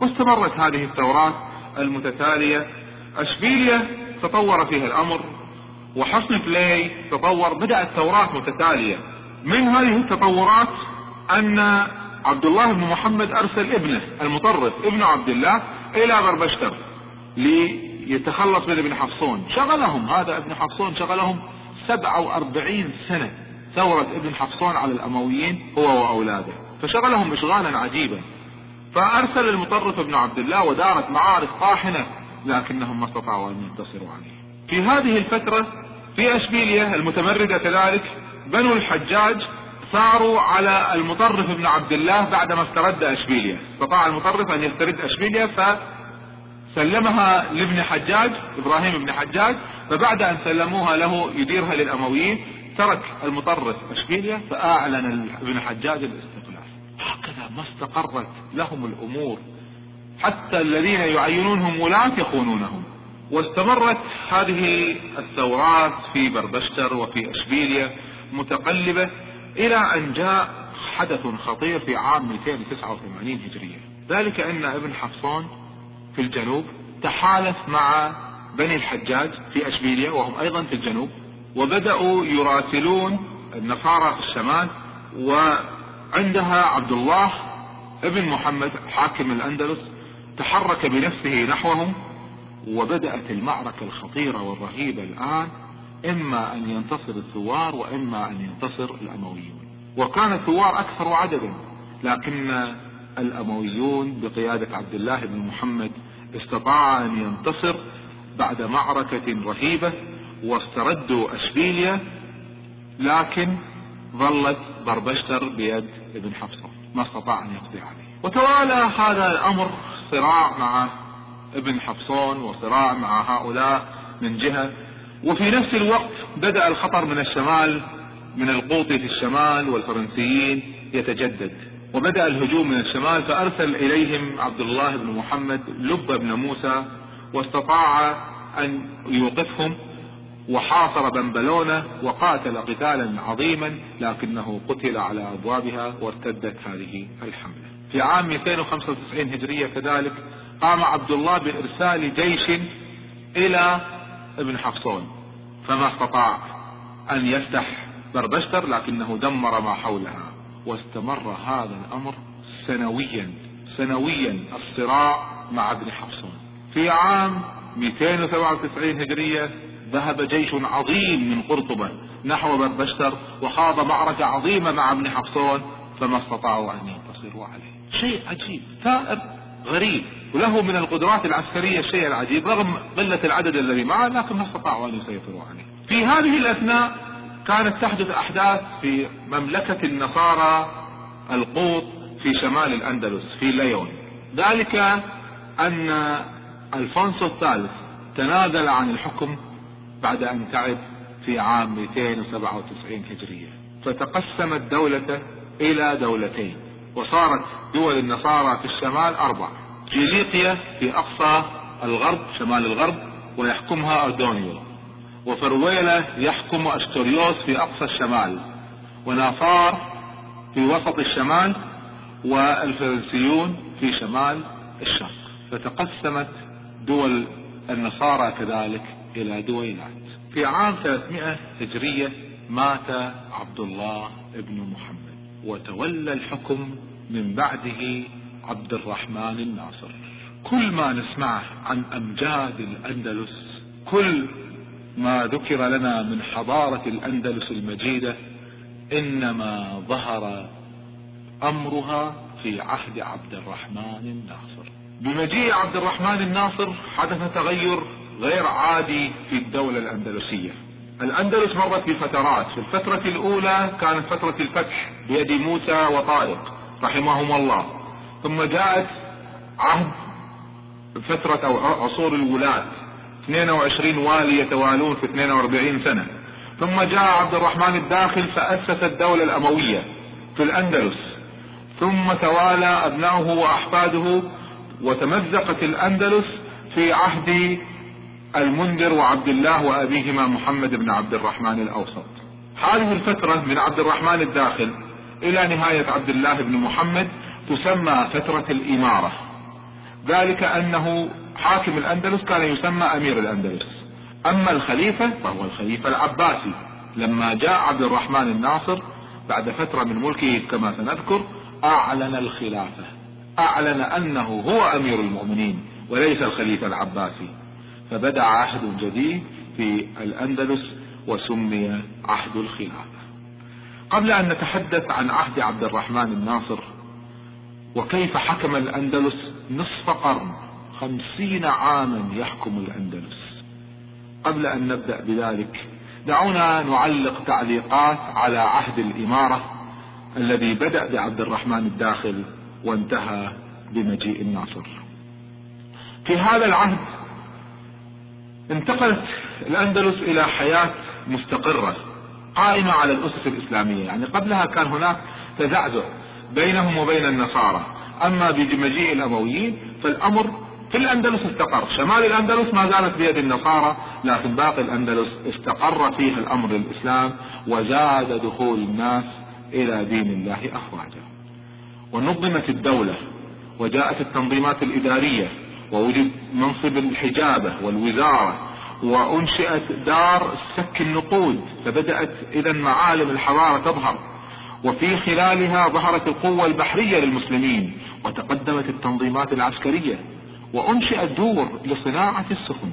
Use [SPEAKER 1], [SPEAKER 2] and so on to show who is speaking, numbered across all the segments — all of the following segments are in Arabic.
[SPEAKER 1] واستمرت هذه الثورات المتتالية. أشبيليا تطور فيها الأمر وحصن فلي تطور بدأت ثورات متتالية. من هذه التطورات أن عبد الله بن محمد أرسل ابنه المطرف ابن عبد الله إلى بربشتر ليتخلص من ابن حفصون. شغلهم هذا ابن حفصون شغلهم 47 سنة. ثورة ابن حفصون على الأمويين هو وأولاده. فشغلهم اشغالا عجيبا. فأرسل المطرف ابن عبد الله ودارت معارك طاحنة لكنهم ما استطاعوا أن ينتصروا عليه. في هذه الفترة في أشبيلية المتمردة كذلك بنو الحجاج ثاروا على المطرف ابن عبد الله بعدما استرد أشبيلية. استطاع المطرف أن يسترد أشبيلية فسلمها لابن حجاج إبراهيم بن حجاج فبعد أن سلموها له يديرها للأمويين ترك المطرف أشبيلية فأعلن ابن حجاج الإستقلال. هكذا ما استقرت لهم الأمور. حتى الذين يعينونهم ولاة يخونونهم. واستمرت هذه الثورات في بربشتر وفي أشبيلية متقلبة إلى أن جاء حدث خطير في عام 289 هجرية. ذلك أن ابن حفصون في الجنوب تحالف مع بني الحجاج في أشبيلية وهم أيضا في الجنوب وبدأوا يراسلون النصارى في الشمال وعندها عبد الله ابن محمد حاكم الأندلس تحرك بنفسه نحوهم وبدأت المعركة الخطيرة والرهيبة الآن إما أن ينتصر الثوار وإما أن ينتصر الأمويون. وكان الثوار أكثر عددا لكن الأمويون بقيادة عبد الله بن محمد استطاع أن ينتصر بعد معركة رهيبة واستردوا أشبيليا لكن ظلت بربشتر بيد ابن حفصة ما استطاع أن يقضي عليه. وتوالى هذا الأمر صراع مع ابن حفصون وصراع مع هؤلاء من جهة. وفي نفس الوقت بدأ الخطر من الشمال من القوطي في الشمال والفرنسيين يتجدد. وبدأ الهجوم من الشمال فأرسل إليهم عبد الله بن محمد لب بن موسى واستطاع أن يوقفهم. وحاصر بنبلونة وقاتل قتالا عظيما لكنه قتل على أبوابها وارتدت هذه الحملة. في عام 295 هجرية كذلك قام عبد الله بإرسال جيش إلى ابن حفصون فما استطاع أن يفتح بربشتر لكنه دمر ما حولها واستمر هذا الأمر سنويا سنويا الصراع مع ابن حفصون. في عام 297 هجرية ذهب جيش عظيم من قرطبة نحو بربشتر وخاض معركة عظيمة مع ابن حفصون فما استطاعوا أن ينتصروا عليه. شيء عجيب ثائر غريب وله من القدرات العسكرية الشيء العجيب رغم قلة العدد الذي معه لكن ما استطاعوا أن يسيطروا عليه. في هذه الأثناء كانت تحدث أحداث في مملكة النصارى القوط في شمال الأندلس في ليون. ذلك أن ألفونسو الثالث تنازل عن الحكم بعد أن تعب في عام 297 هجرية. فتقسمت دولته إلى دولتين وصارت دول النصارى في الشمال أربع جيليقيا في أقصى الغرب شمال الغرب ويحكمها أردونيو وفرويلة يحكم أستوريوس في أقصى الشمال ونافار في وسط الشمال والفرنسيون في شمال الشرق. فتقسمت دول النصارى كذلك إلى دويلات في عام 300 هجرية مات عبد الله ابن محمد وتولى الحكم من بعده عبد الرحمن الناصر. كل ما نسمعه عن أمجاد الأندلس كل ما ذكر لنا من حضارة الأندلس المجيدة إنما ظهر أمرها في عهد عبد الرحمن الناصر. بمجيء عبد الرحمن الناصر حدث تغير غير عادي في الدولة الأندلسية. الأندلس مرت بفترات. في الفترة الأولى كانت فترة الفتح بيد موسى وطارق رحمهم الله. ثم جاءت عهد فترة أو عصور الولاة. 22 والي يتوالون في 42 سنة. ثم جاء عبد الرحمن الداخل فأسس الدولة الأموية في الأندلس. ثم توالى أبناؤه وأحفاده وتمزقت الأندلس في عهد المنذر وعبد الله وأبيهما محمد بن عبد الرحمن الأوسط. هذه الفترة من عبد الرحمن الداخل إلى نهاية عبد الله بن محمد تسمى فترة الإمارة. ذلك أنه حاكم الأندلس كان يسمى أمير الأندلس. أما الخليفة فهو الخليفة العباسي. لما جاء عبد الرحمن الناصر بعد فترة من ملكه كما سنذكر أعلن الخلافة. أعلن أنه هو أمير المؤمنين وليس الخليفة العباسي. فبدأ عهد جديد في الأندلس وسمي عهد الخلافة. قبل أن نتحدث عن عهد عبد الرحمن الناصر وكيف حكم الأندلس نصف قرن خمسين عاما يحكم الأندلس. قبل أن نبدأ بذلك دعونا نعلق تعليقات على عهد الإمارة الذي بدأ بعبد الرحمن الداخل وانتهى بمجيء الناصر. في هذا العهد انتقلت الأندلس إلى حياة مستقرة قائمة على الأسس الإسلامية. يعني قبلها كان هناك تزعزع بينهم وبين النصارى. أما بمجيء الأمويين فالأمر في الأندلس استقر. شمال الأندلس ما زالت بيد النصارى لكن باقي الأندلس استقر فيها الأمر الإسلام وزاد دخول الناس إلى دين الله أفواجا. ونظمت الدولة وجاءت التنظيمات الإدارية ووجد منصب الحجابة والوزارة وأنشئت دار سك النقود فبدأت إذا معالم الحضارة تظهر. وفي خلالها ظهرت القوة البحرية للمسلمين وتقدمت التنظيمات العسكرية وأنشئت دور لصناعة السفن.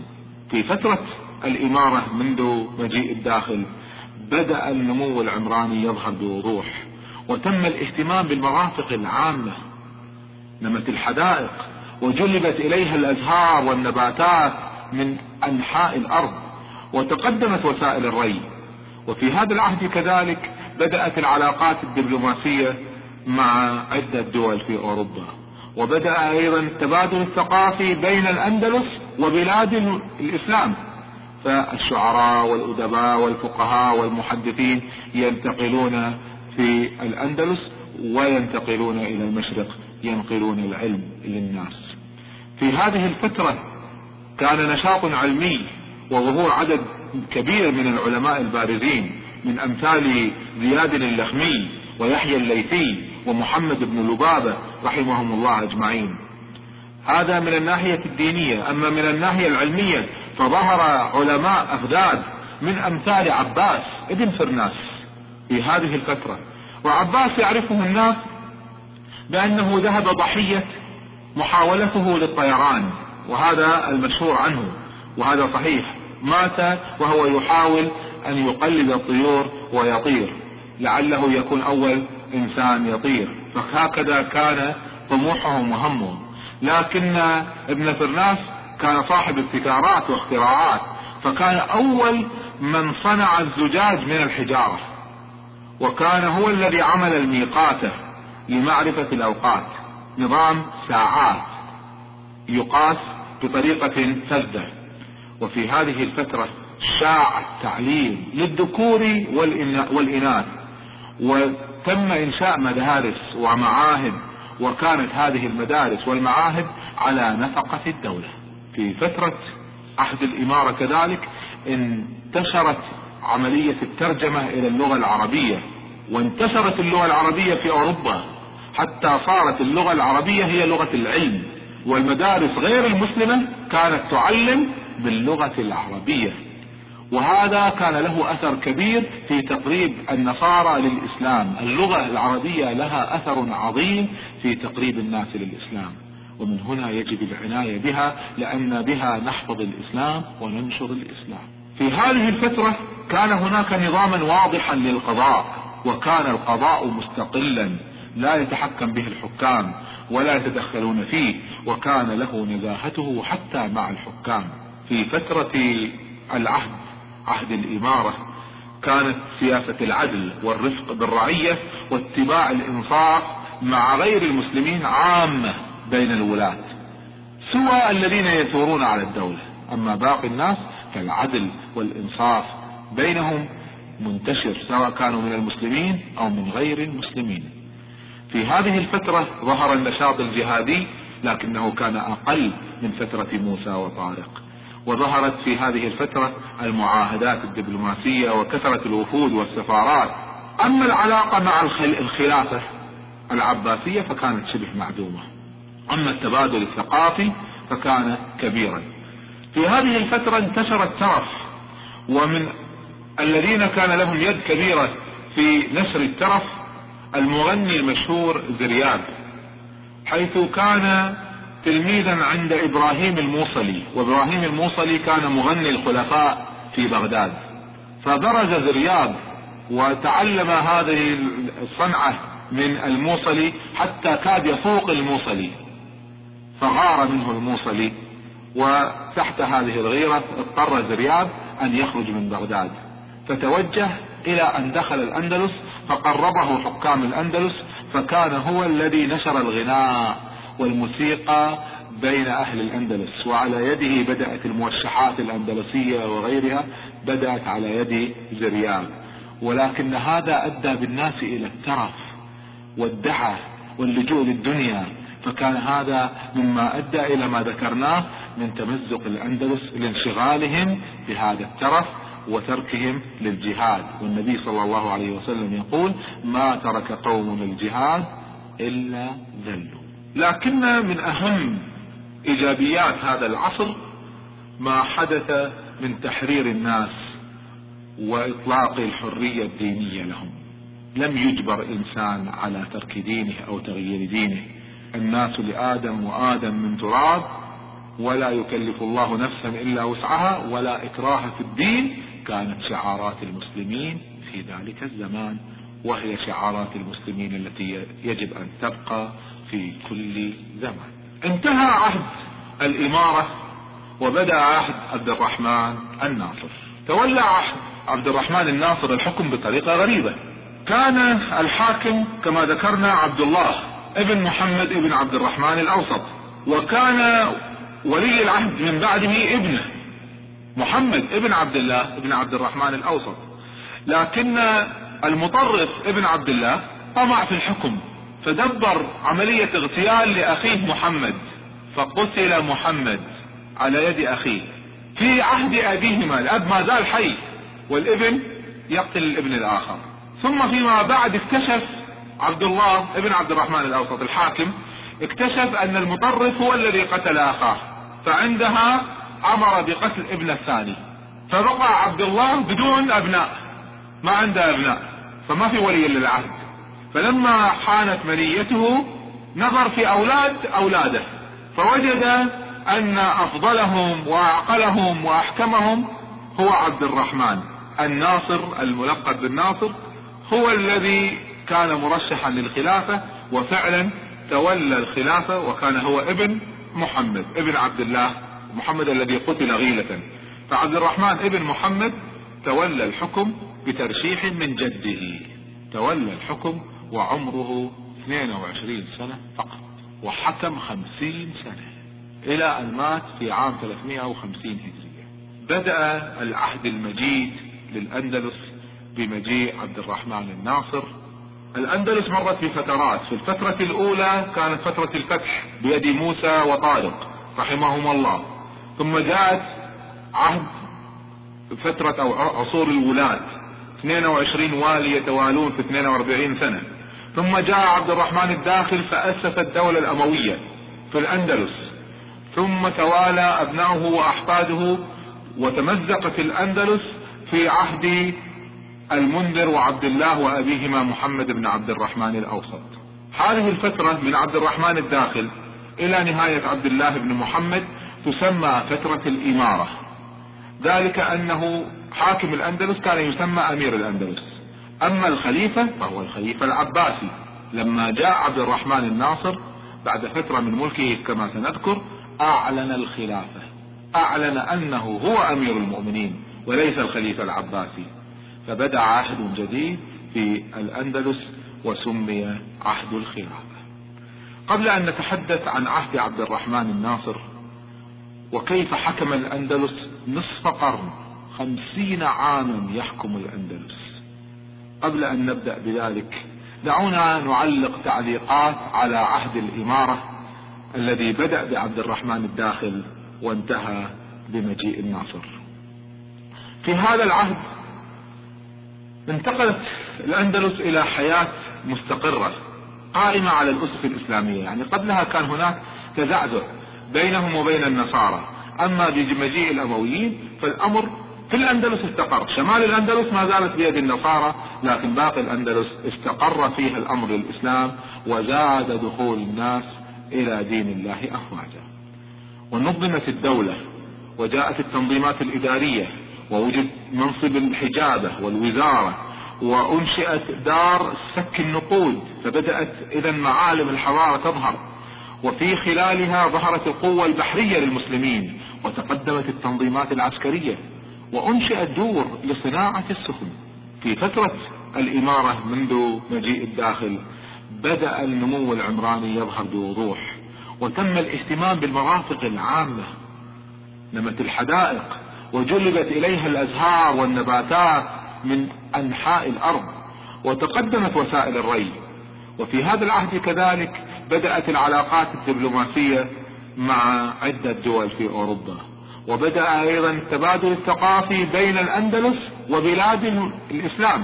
[SPEAKER 1] في فترة الإمارة منذ مجيء الداخل بدأ النمو العمراني يظهر بوضوح وتم الاهتمام بالمرافق العامة. نمت الحدائق وجلبت إليها الأزهار والنباتات من أنحاء الأرض وتقدمت وسائل الري. وفي هذا العهد كذلك بدأت العلاقات الدبلوماسية مع عدة دول في أوروبا. وبدأ أيضا التبادل الثقافي بين الأندلس وبلاد الإسلام. فالشعراء والأدباء والفقهاء والمحدثين ينتقلون في الأندلس وينتقلون إلى المشرق ينقلون العلم للناس. في هذه الفترة كان نشاط علمي وظهور عدد كبير من العلماء البارزين من أمثال زياد اللخمي ويحيى الليثي ومحمد بن لبابة رحمهم الله أجمعين. هذا من الناحية الدينية أما من الناحية العلمية فظهر علماء أغداد من أمثال عباس ابن فرناس في هذه الفترة. وعباس يعرفه الناس بأنه ذهب ضحية محاولته للطيران وهذا المشهور عنه وهذا صحيح. مات وهو يحاول أن يقلد الطيور ويطير لعله يكون أول إنسان يطير. فهكذا كان طموحهم وهمهم. لكن ابن فرناس كان صاحب ابتكارات واختراعات فكان أول من صنع الزجاج من الحجارة وكان هو الذي عمل الميقاتة لمعرفة الأوقات. نظام ساعات يقاس بطريقة فذة وفي هذه الفترة شاع التعليم للذكور والإناث. وتم إنشاء مدارس ومعاهد وكانت هذه المدارس والمعاهد على نفقة الدولة. في فترة عهد الإمارة كذلك انتشرت عملية الترجمة إلى اللغة العربية. وانتشرت اللغة العربية في أوروبا. حتى صارت اللغة العربية هي لغة العلم والمدارس غير المسلمة كانت تعلم باللغة العربية. وهذا كان له أثر كبير في تقريب النصارى للإسلام. اللغة العربية لها أثر عظيم في تقريب الناس للإسلام. ومن هنا يجب العناية بها لأن بها نحفظ الإسلام وننشر الإسلام. في هذه الفترة كان هناك نظاما واضحا للقضاء وكان القضاء مستقلا. لا يتحكم به الحكام ولا يتدخلون فيه وكان له نزاهته حتى مع الحكام. في فترة العهد عهد الإمارة كانت سياسة العدل والرفق بالرعية واتباع الإنصاف مع غير المسلمين عامة بين الولاة. سوى الذين يثورون على الدولة. أما باقي الناس فالعدل والإنصاف بينهم منتشر سواء كانوا من المسلمين أو من غير المسلمين. في هذه الفترة ظهر النشاط الجهادي لكنه كان أقل من فترة موسى وطارق. وظهرت في هذه الفترة المعاهدات الدبلوماسية وكثرة الوفود والسفارات. أما العلاقة مع الخلافة العباسية فكانت شبه معدومة. أما التبادل الثقافي فكان كبيرا. في هذه الفترة انتشر الترف ومن الذين كان لهم يد كبيرة في نشر الترف المغني المشهور زرياب حيث كان تلميذا عند إبراهيم الموصلي وإبراهيم الموصلي كان مغني الخلفاء في بغداد. فبرز زرياب وتعلم هذه الصنعة من الموصلي حتى كاد يفوق الموصلي فغار منه الموصلي وتحت هذه الغيرة اضطر زرياب أن يخرج من بغداد. فتوجه إلى أن دخل الأندلس فقربه حكام الأندلس فكان هو الذي نشر الغناء والموسيقى بين أهل الأندلس وعلى يده بدأت الموشحات الأندلسية وغيرها بدأت على يد زريان. ولكن هذا أدى بالناس إلى الترف والدعة واللجوء للدنيا فكان هذا مما أدى إلى ما ذكرناه من تمزق الأندلس لانشغالهم بهذا الترف وتركهم للجهاد. والنبي صلى الله عليه وسلم يقول ما ترك قوم الجهاد إلا ذلوا. لكن من أهم إيجابيات هذا العصر ما حدث من تحرير الناس وإطلاق الحرية الدينية لهم. لم يجبر إنسان على ترك دينه أو تغيير دينه. الناس لآدم وآدم من تراب ولا يكلف الله نفسا إلا وسعها ولا إكراه في الدين كانت شعارات المسلمين في ذلك الزمان وهي شعارات المسلمين التي يجب أن تبقى في كل زمان. انتهى عهد الإمارة وبدأ عهد عبد الرحمن الناصر. تولى عهد عبد الرحمن الناصر الحكم بطريقة غريبة. كان الحاكم كما ذكرنا عبد الله ابن محمد ابن عبد الرحمن الأوسط وكان ولي العهد من بعده ابنه. محمد ابن عبد الله ابن عبد الرحمن الأوسط. لكن المطرف ابن عبد الله طمع في الحكم فدبر عملية اغتيال لأخيه محمد فقتل محمد على يد أخيه. في عهد أبيهما الأب ما زال حي والابن يقتل الابن الآخر. ثم فيما بعد اكتشف عبد الله ابن عبد الرحمن الأوسط الحاكم اكتشف أن المطرف هو الذي قتل أخاه فعندها أمر بقتل ابن الثاني. فبقى عبد الله بدون أبناء ما عنده أبناء فما في ولي للعهد فلما حانت منيته نظر في أولاد أولاده فوجد أن أفضلهم وأعقلهم وأحكمهم هو عبد الرحمن. الناصر الملقب بالناصر هو الذي كان مرشحا للخلافة وفعلا تولى الخلافة وكان هو ابن محمد ابن عبد الله. محمد الذي قتل غيلة. فعبد الرحمن ابن محمد تولى الحكم بترشيح من جده. تولى الحكم وعمره 22 سنة فقط وحكم 50 سنة إلى أن مات في عام 350 هجرية. بدأ العهد المجيد للأندلس بمجيء عبد الرحمن الناصر. الأندلس مرت بفترات. في الفترة الأولى كانت فترة الفتح بيد موسى وطارق رحمهما الله. ثم جاءت عهد فترة أو عصور الولاة 22 والي يتوالون في 42 سنة. ثم جاء عبد الرحمن الداخل فأسس الدولة الأموية في الأندلس. ثم توالى أبناؤه وأحفاده وتمزقت الأندلس في عهد المنذر وعبد الله وأبيهما محمد بن عبد الرحمن الأوسط. هذه الفترة من عبد الرحمن الداخل إلى نهاية عبد الله بن محمد تسمى فترة الإمارة. ذلك أنه حاكم الأندلس كان يسمى أمير الأندلس. أما الخليفة فهو الخليفة العباسي. لما جاء عبد الرحمن الناصر بعد فترة من ملكه كما سنذكر أعلن الخلافة. أعلن أنه هو أمير المؤمنين وليس الخليفة العباسي. فبدأ عهد جديد في الأندلس وسمي عهد الخلافة. قبل أن نتحدث عن عهد عبد الرحمن الناصر وكيف حكم الأندلس نصف قرن؟ خمسين عاما يحكم الأندلس. قبل أن نبدأ بذلك دعونا نعلق تعليقات على عهد الإمارة الذي بدأ بعبد الرحمن الداخل وانتهى بمجيء الناصر. في هذا العهد انتقلت الأندلس إلى حياة مستقرة قائمة على الأسس الإسلامية. يعني قبلها كان هناك تزعزع. بينهم وبين النصارى. أما بمجيء الأمويين فالأمر في الأندلس استقر. شمال الأندلس ما زالت بيد النصارى لكن باقي الأندلس استقر فيها الأمر للإسلام وزاد دخول الناس إلى دين الله أفواجا. ونظمت الدولة وجاءت التنظيمات الإدارية ووجد منصب الحجابة والوزارة وأنشئت دار سك النقود فبدأت إذا معالم الحضارة تظهر. وفي خلالها ظهرت القوة البحرية للمسلمين وتقدمت التنظيمات العسكرية وأنشئت دور لصناعة السفن. في فترة الإمارة منذ مجيء الداخل بدأ النمو العمراني يظهر بوضوح وتم الاهتمام بالمرافق العامة. نمت الحدائق وجلبت إليها الأزهار والنباتات من أنحاء الأرض وتقدمت وسائل الري. وفي هذا العهد كذلك بدأت العلاقات الدبلوماسية مع عدة دول في أوروبا. وبدأ أيضا التبادل الثقافي بين الأندلس وبلاد الإسلام.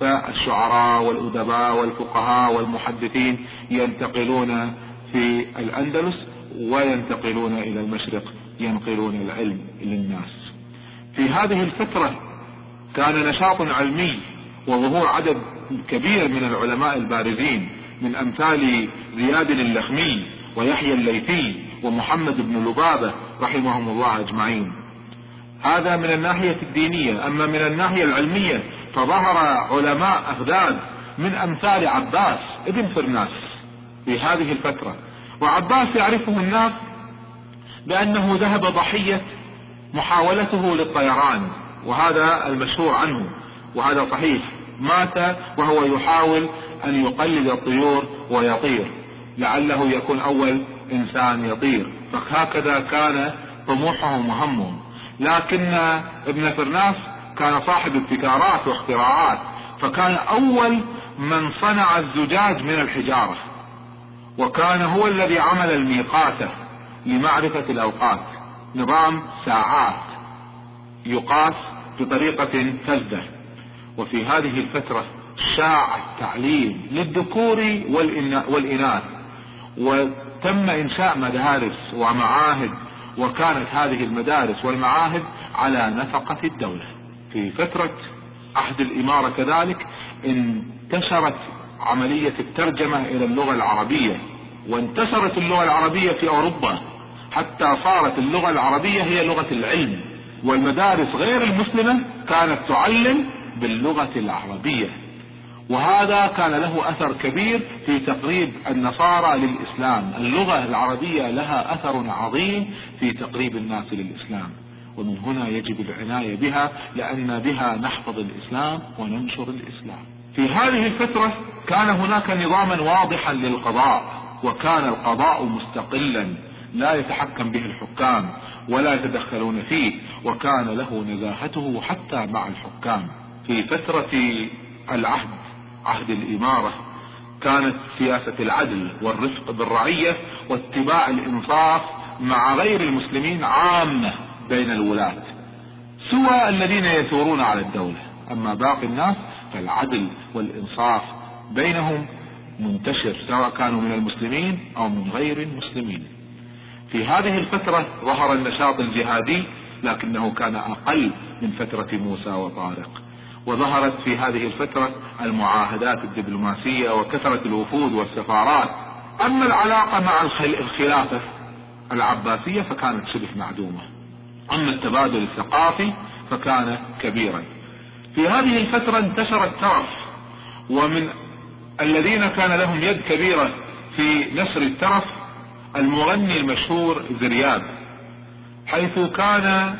[SPEAKER 1] فالشعراء والأدباء والفقهاء والمحدثين ينتقلون في الأندلس وينتقلون إلى المشرق ينقلون العلم للناس. في هذه الفترة كان نشاط علمي وظهور عدد كبير من العلماء البارزين من أمثال زياد اللخمي ويحيى الليثي ومحمد بن لبابة رحمهم الله أجمعين. هذا من الناحية الدينية أما من الناحية العلمية فظهر علماء أغداد من أمثال عباس ابن فرناس في هذه الفترة. وعباس يعرفه الناس بأنه ذهب ضحية محاولته للطيران وهذا المشهور عنه وهذا صحيح. مات وهو يحاول أن يقلد الطيور ويطير لعله يكون أول إنسان يطير. فهكذا كان طموحهم وهمهم. لكن ابن فرناس كان صاحب ابتكارات واختراعات فكان أول من صنع الزجاج من الحجارة وكان هو الذي عمل الميقاتة لمعرفة الأوقات. نظام ساعات يقاس بطريقة فذة وفي هذه الفترة شاع التعليم للذكور والإناث. وتم إنشاء مدارس ومعاهد وكانت هذه المدارس والمعاهد على نفقة الدولة. في فترة عهد الإمارة كذلك انتشرت عملية الترجمة إلى اللغة العربية. وانتشرت اللغة العربية في أوروبا. حتى صارت اللغة العربية هي لغة العلم. والمدارس غير المسلمة كانت تعلم باللغة العربية. وهذا كان له أثر كبير في تقريب النصارى للإسلام. اللغة العربية لها أثر عظيم في تقريب الناس للإسلام. ومن هنا يجب العناية بها لأن بها نحفظ الإسلام وننشر الإسلام. في هذه الفترة كان هناك نظاما واضحا للقضاء وكان القضاء مستقلا لا يتحكم به الحكام ولا يتدخلون فيه وكان له نزاهته حتى مع الحكام. في فترة العهد عهد الإمارة كانت سياسة العدل والرفق بالرعية واتباع الإنصاف مع غير المسلمين عامة بين الولاة. سوى الذين يثورون على الدولة. أما باقي الناس فالعدل والإنصاف بينهم منتشر سواء كانوا من المسلمين أو من غير المسلمين. في هذه الفترة ظهر النشاط الجهادي لكنه كان أقل من فترة موسى وطارق. وظهرت في هذه الفترة المعاهدات الدبلوماسية وكثرة الوفود والسفارات. أما العلاقة مع الخلافة العباسية فكانت شبه معدومة. أما التبادل الثقافي فكان كبيرا. في هذه الفترة انتشر الترف ومن الذين كان لهم يد كبيرة في نشر الترف المغني المشهور زرياب حيث كان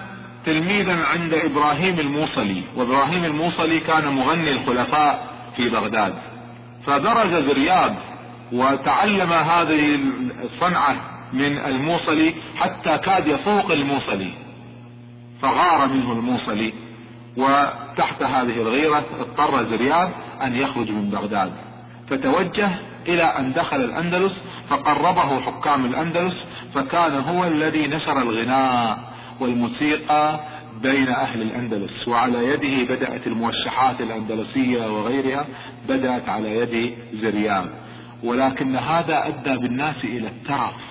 [SPEAKER 1] تلميذا عند إبراهيم الموصلي وإبراهيم الموصلي كان مغني الخلفاء في بغداد. فدرج زرياب وتعلم هذه الصنعة من الموصلي حتى كاد يفوق الموصلي. فغار منه الموصلي وتحت هذه الغيرة اضطر زرياب أن يخرج من بغداد. فتوجه إلى أن دخل الأندلس فقربه حكام الأندلس فكان هو الذي نشر الغناء. والموسيقى بين أهل الأندلس وعلى يده بدأت الموشحات الأندلسية وغيرها بدأت على يد زريان. ولكن هذا أدى بالناس إلى الترف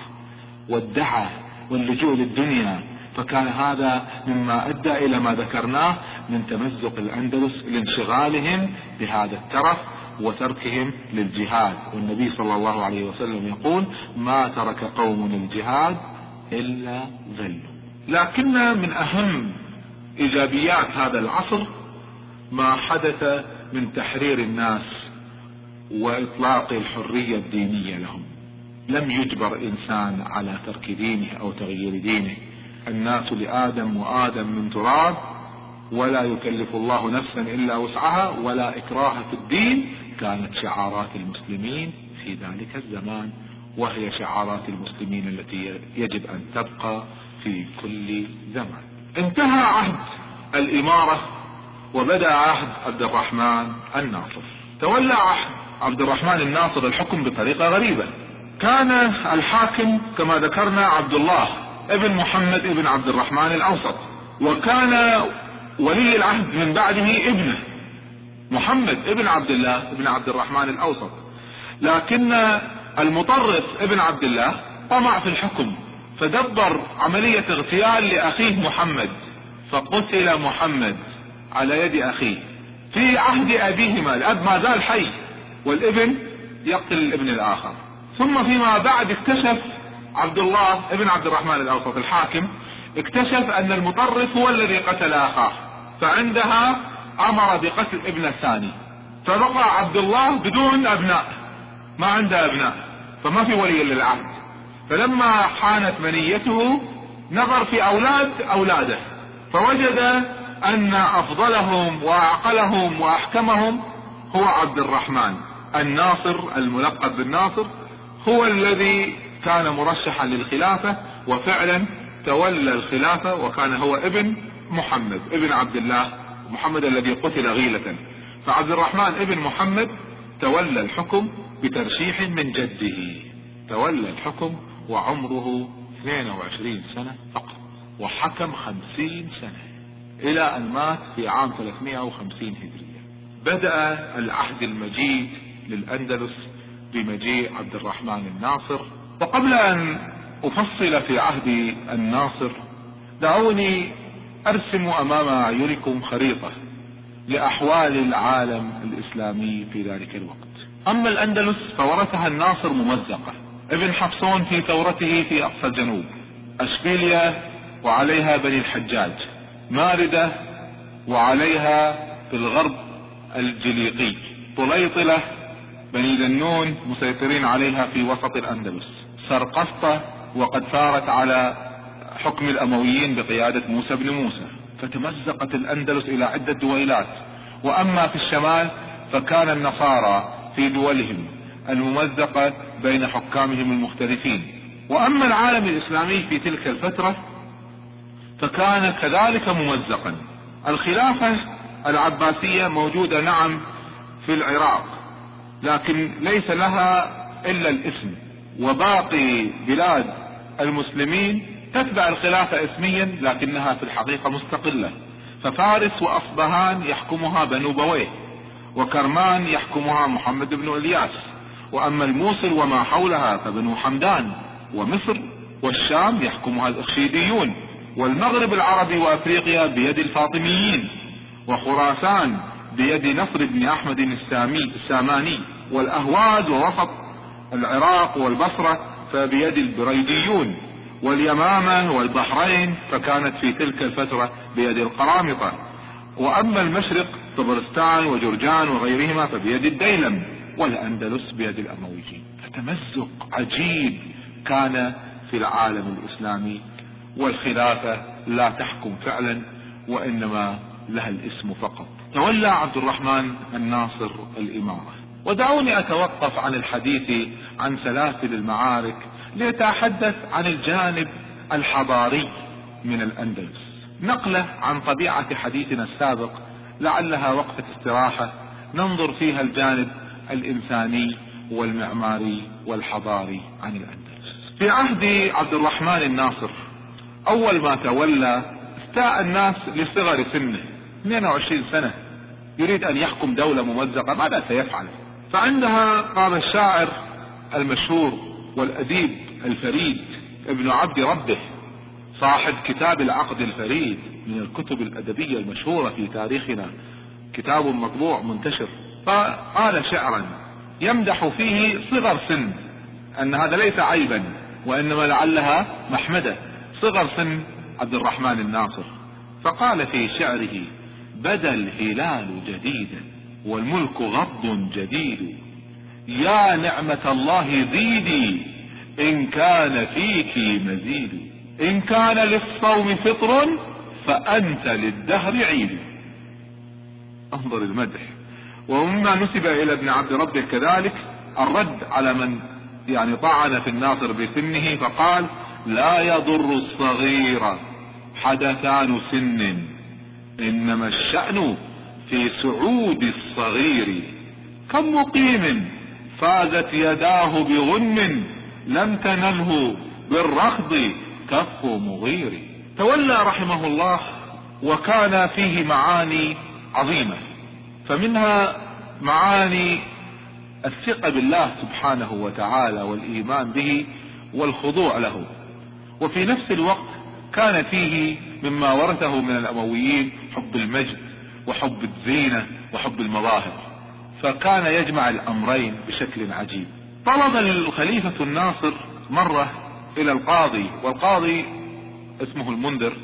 [SPEAKER 1] والدعة واللجوء للدنيا. فكان هذا مما أدى إلى ما ذكرناه من تمزق الأندلس لانشغالهم بهذا الترف وتركهم للجهاد. والنبي صلى الله عليه وسلم يقول ما ترك قوم الجهاد إلا ذلوا لكن من أهم إيجابيات هذا العصر ما حدث من تحرير الناس وإطلاق الحرية الدينية لهم. لم يجبر إنسان على ترك دينه أو تغيير دينه. الناس لآدم وآدم من تراب ولا يكلف الله نفسا إلا وسعها ولا إكراه في الدين. كانت شعارات المسلمين في ذلك الزمان. وهي شعارات المسلمين التي يجب أن تبقى في كل زمان. انتهى عهد الإمارة وبدأ عهد عبد الرحمن الناصر. تولى عهد عبد الرحمن الناصر الحكم بطريقة غريبة. كان الحاكم كما ذكرنا عبد الله ابن محمد ابن عبد الرحمن الأوسط وكان ولي العهد من بعده ابنه محمد ابن عبد الله ابن عبد الرحمن الأوسط. لكن المطرف ابن عبد الله طمع في الحكم فدبر عملية اغتيال لأخيه محمد فقتل محمد على يد أخيه. في عهد أبيهما الأب ما زال حي والابن يقتل الابن الآخر. ثم فيما بعد اكتشف عبد الله ابن عبد الرحمن الأوسط الحاكم اكتشف أن المطرف هو الذي قتل أخاه فعندها أمر بقتل ابن الثاني. فبقى عبد الله بدون أبناء. ما عنده أبناء فما في ولي للعهد فلما حانت منيته نظر في أولاد أولاده فوجد أن أفضلهم وأعقلهم وأحكمهم هو عبد الرحمن الناصر الملقب بالناصر هو الذي كان مرشحا للخلافة وفعلا تولى الخلافة وكان هو ابن محمد ابن عبد الله محمد الذي قتل غيلة. فعبد الرحمن ابن محمد تولى الحكم بترشيح من جده. تولى الحكم وعمره 22 سنة فقط وحكم 50 سنة إلى أن مات في عام 350 هجرية. بدأ العهد المجيد للأندلس بمجيء عبد الرحمن الناصر. وقبل أن أفصل في عهد الناصر دعوني أرسم أمام اعينكم خريطة لأحوال العالم الإسلامي في ذلك الوقت. أما الأندلس فورثها الناصر ممزقة ابن حفصون في ثورته في أقصى الجنوب اشبيليا وعليها بني الحجاج ماردة وعليها في الغرب الجليقي طليطلة بني ذنون مسيطرين عليها في وسط الأندلس سرقسطة وقد ثارت على حكم الأمويين بقيادة موسى بن موسى فتمزقت الأندلس إلى عدة دويلات وأما في الشمال فكان النصارى في دولهم الممزقة بين حكامهم المختلفين. وأما العالم الإسلامي في تلك الفترة فكان كذلك ممزقا. الخلافة العباسية موجودة نعم في العراق لكن ليس لها إلا الاسم وباقي بلاد المسلمين تتبع الخلافة اسميا لكنها في الحقيقة مستقلة. ففارس وأصبهان يحكمها بنو بويه. وكرمان يحكمها محمد بن إلياس. وأما الموصل وما حولها فبنو حمدان ومصر والشام يحكمها الأخشيديون والمغرب العربي وأفريقيا بيد الفاطميين. وخراسان بيد نصر بن أحمد السامي الساماني والأهواز ووسط العراق والبصرة فبيد البريديون. واليمامة والبحرين فكانت في تلك الفترة بيد القرامطة. وأما المشرق طبرستان وجرجان وغيرهما فبيد الديلم والأندلس بيد الأمويين. فتمزق عجيب كان في العالم الإسلامي والخلافة لا تحكم فعلا وإنما لها الاسم فقط. تولى عبد الرحمن الناصر الامامة ودعوني أتوقف عن الحديث عن سلاسل المعارك ليتحدث عن الجانب الحضاري من الأندلس. نقلة عن طبيعة حديثنا السابق لعلها وقفة استراحة ننظر فيها الجانب الإنساني والمعماري والحضاري عن الأندلس. في عهد عبد الرحمن الناصر أول ما تولى استاء الناس لصغر سنه 22 سنة يريد أن يحكم دولة ممزقة ماذا سيفعل؟ فعندها قال الشاعر المشهور والأديب الفريد ابن عبد ربه صاحب كتاب العقد الفريد من الكتب الأدبية المشهورة في تاريخنا. كتاب مطبوع منتشر. فقال شعرا يمدح فيه صغر سن. أن هذا ليس عيبا وإنما لعلها محمدة. صغر سن عبد الرحمن الناصر. فقال في شعره بدا الهلال جديدا والملك غض جديد. يا نعمة الله زيدي إن كان فيك مزيد. إن كان للصوم فطر فأنت للدهر عيد. انظر المدح. ومما نسب إلى ابن عبد ربه كذلك الرد على من يعني طعن في الناصر بسنه فقال لا يضر الصغير حدثان سن إنما الشأن في سعود الصغير. كم مقيم فازت يداه بغنم لم تنله بالرخض. كف مغير تولى رحمه الله وكان فيه معاني عظيمة. فمنها معاني الثقة بالله سبحانه وتعالى والإيمان به والخضوع له. وفي نفس الوقت كان فيه مما ورثه من الأمويين حب المجد وحب الزينة وحب المظاهر. فكان يجمع الأمرين بشكل عجيب. طلب الخليفة الناصر مرة إلى القاضي والقاضي اسمه المنذر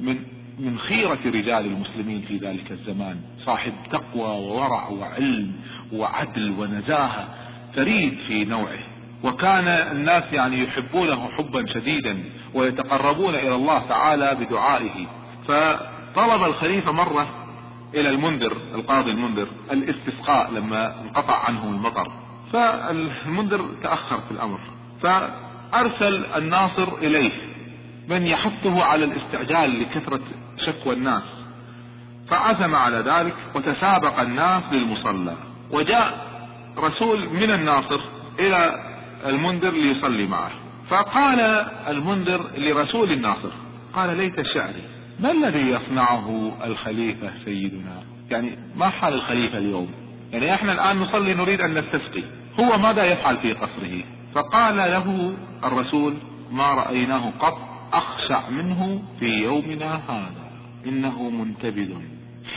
[SPEAKER 1] من من خيرة رجال المسلمين في ذلك الزمان. صاحب تقوى وورع وعلم وعدل ونزاهة فريد في نوعه. وكان الناس يعني يحبونه حبا شديدا ويتقربون إلى الله تعالى بدعائه. فطلب الخليفة مرة إلى المنذر القاضي المنذر الاستسقاء لما انقطع عنه المطر. فالمنذر تأخر في الأمر. فارسل الناصر إليه من يحثه على الاستعجال لكثرة شكوى الناس. فعزم على ذلك وتسابق الناس للمصلى. وجاء رسول من الناصر إلى المنذر ليصلي معه. فقال المنذر لرسول الناصر قال ليت شعري ما الذي يصنعه الخليفة سيدنا؟ يعني ما حال الخليفة اليوم؟ يعني إحنا الآن نصلي نريد أن نستسقي هو ماذا يفعل في قصره؟ فقال له الرسول ما رأيناه قط أخشع منه في يومنا هذا. إنه منتبذ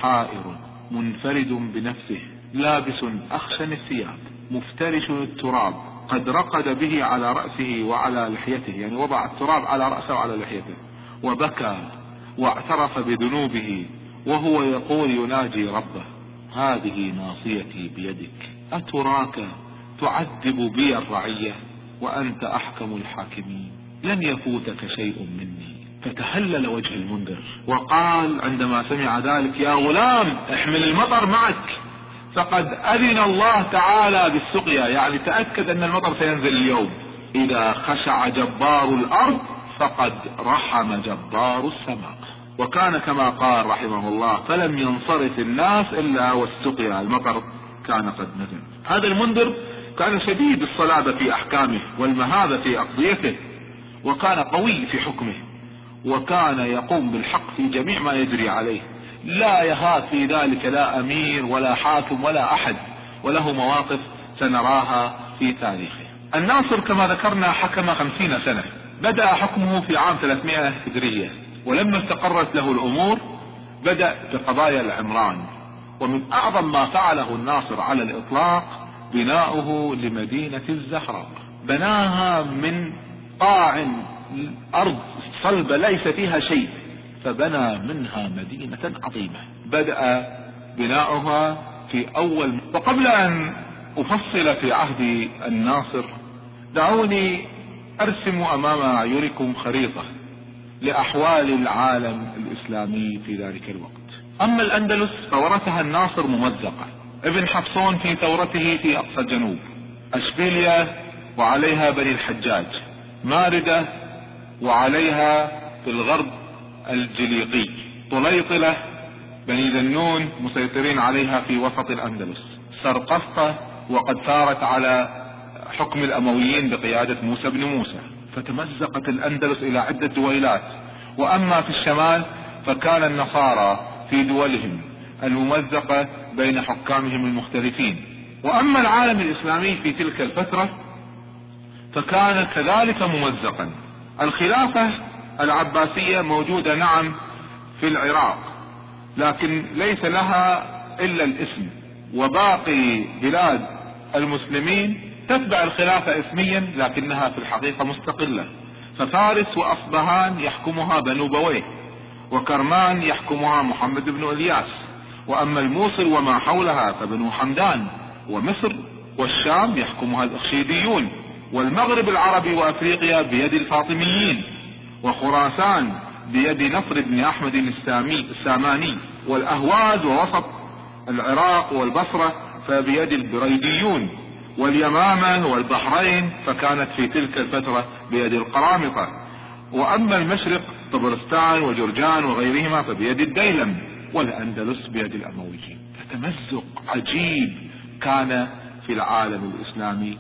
[SPEAKER 1] حائر منفرد بنفسه لابس اخشن الثياب مفترش التراب قد رقد به على رأسه وعلى لحيته. يعني وضع التراب على رأسه وعلى لحيته. وبكى واعترف بذنوبه وهو يقول يناجي ربه هذه ناصيتي بيدك أتراك تعذب بي الرعية وأنت أحكم الحاكمين. لن يفوتك شيء مني. فتهلل وجه المنذر. وقال عندما سمع ذلك يا غلام احمل المطر معك. فقد أذن الله تعالى بالسقيا. يعني تأكد أن المطر سينزل اليوم. إذا خشع جبار الأرض فقد رحم جبار السماء. وكان كما قال رحمه الله فلم ينصرف الناس إلا والسقيا. المطر كان قد نزل. هذا المنذر كان شديد الصلابة في أحكامه والمهابة في أقضيته وكان قوي في حكمه وكان يقوم بالحق في جميع ما يجري عليه. لا يهات في ذلك لا أمير ولا حاكم ولا أحد وله مواقف سنراها في تاريخه. الناصر كما ذكرنا حكم خمسين سنة بدأ حكمه في عام 300 هجرية ولما استقرت له الأمور بدأ بقضايا العمران. ومن أعظم ما فعله الناصر على الإطلاق بناؤه لمدينة الزهراء. بناها من قاع ارض صلبة ليس فيها شيء. فبنى منها مدينة عظيمة. بدأ بناؤها في أول وقبل أن أفصل في عهد الناصر دعوني أرسم أمام اعينكم خريطة لأحوال العالم الإسلامي في ذلك الوقت. أما الأندلس فورثها الناصر ممزقة. ابن حفصون في ثورته في أقصى الجنوب أشبيليا وعليها بني الحجاج ماردة وعليها في الغرب الجليقي طليطلة بني ذنون مسيطرين عليها في وسط الأندلس. سرقسطة وقد ثارت على حكم الأمويين بقيادة موسى بن موسى فتمزقت الأندلس إلى عدة دويلات. وأما في الشمال فكان النصارى في دولهم الممزقة بين حكامهم المختلفين. وأما العالم الإسلامي في تلك الفترة فكان كذلك ممزقا. الخلافة العباسية موجودة نعم في العراق لكن ليس لها إلا الاسم. وباقي بلاد المسلمين تتبع الخلافة اسميا لكنها في الحقيقة مستقلة. ففارس وأصبهان يحكمها بنو بويه وكرمان يحكمها محمد بن إلياس. وأما الموصل وما حولها فبنو حمدان ومصر والشام يحكمها الأخشيديون والمغرب العربي وأفريقيا بيد الفاطميين وخراسان بيد نصر بن أحمد السامي الساماني والأهواز ووسط العراق والبصرة فبيد البريديون واليمامة والبحرين فكانت في تلك الفترة بيد القرامطة وأما المشرق طبرستان وجرجان وغيرهما فبيد الديلم والأندلس بيد الأمويين. فتمزق عجيب كان في العالم الإسلامي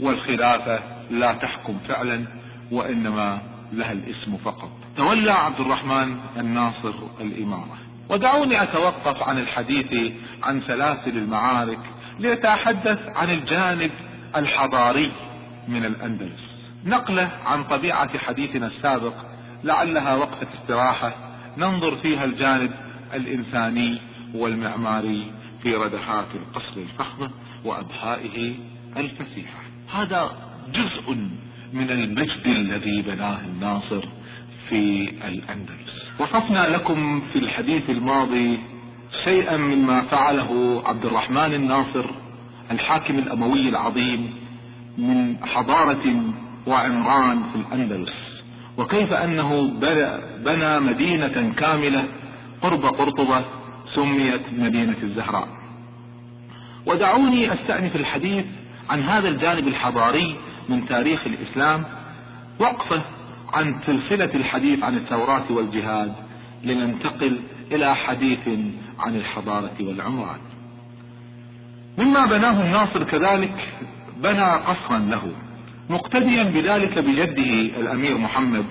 [SPEAKER 1] والخلافة لا تحكم فعلا وإنما لها الاسم فقط. تولى عبد الرحمن الناصر الامامة ودعوني أتوقف عن الحديث عن سلاسل المعارك ليتحدث عن الجانب الحضاري من الأندلس. نقلة عن طبيعة حديثنا السابق لعلها وقفة استراحة. ننظر فيها الجانب الإنساني والمعماري في ردحات القصر الفخمة وابهائه الفسيحة. هذا جزء من المجد الذي بناه الناصر في الأندلس. وصفنا لكم في الحديث الماضي شيئا مما فعله عبد الرحمن الناصر الحاكم الأموي العظيم من حضارة وعمران في الأندلس. وكيف أنه بنى مدينة كاملة قرب قرطبة سميت مدينة الزهراء. ودعوني أستأنف الحديث عن هذا الجانب الحضاري من تاريخ الإسلام وقفة عن سلسلة الحديث عن التوراة والجهاد لننتقل إلى حديث عن الحضارة والعمران. مما بناه الناصر كذلك بنى قصرا له مقتديا بذلك بجده الأمير محمد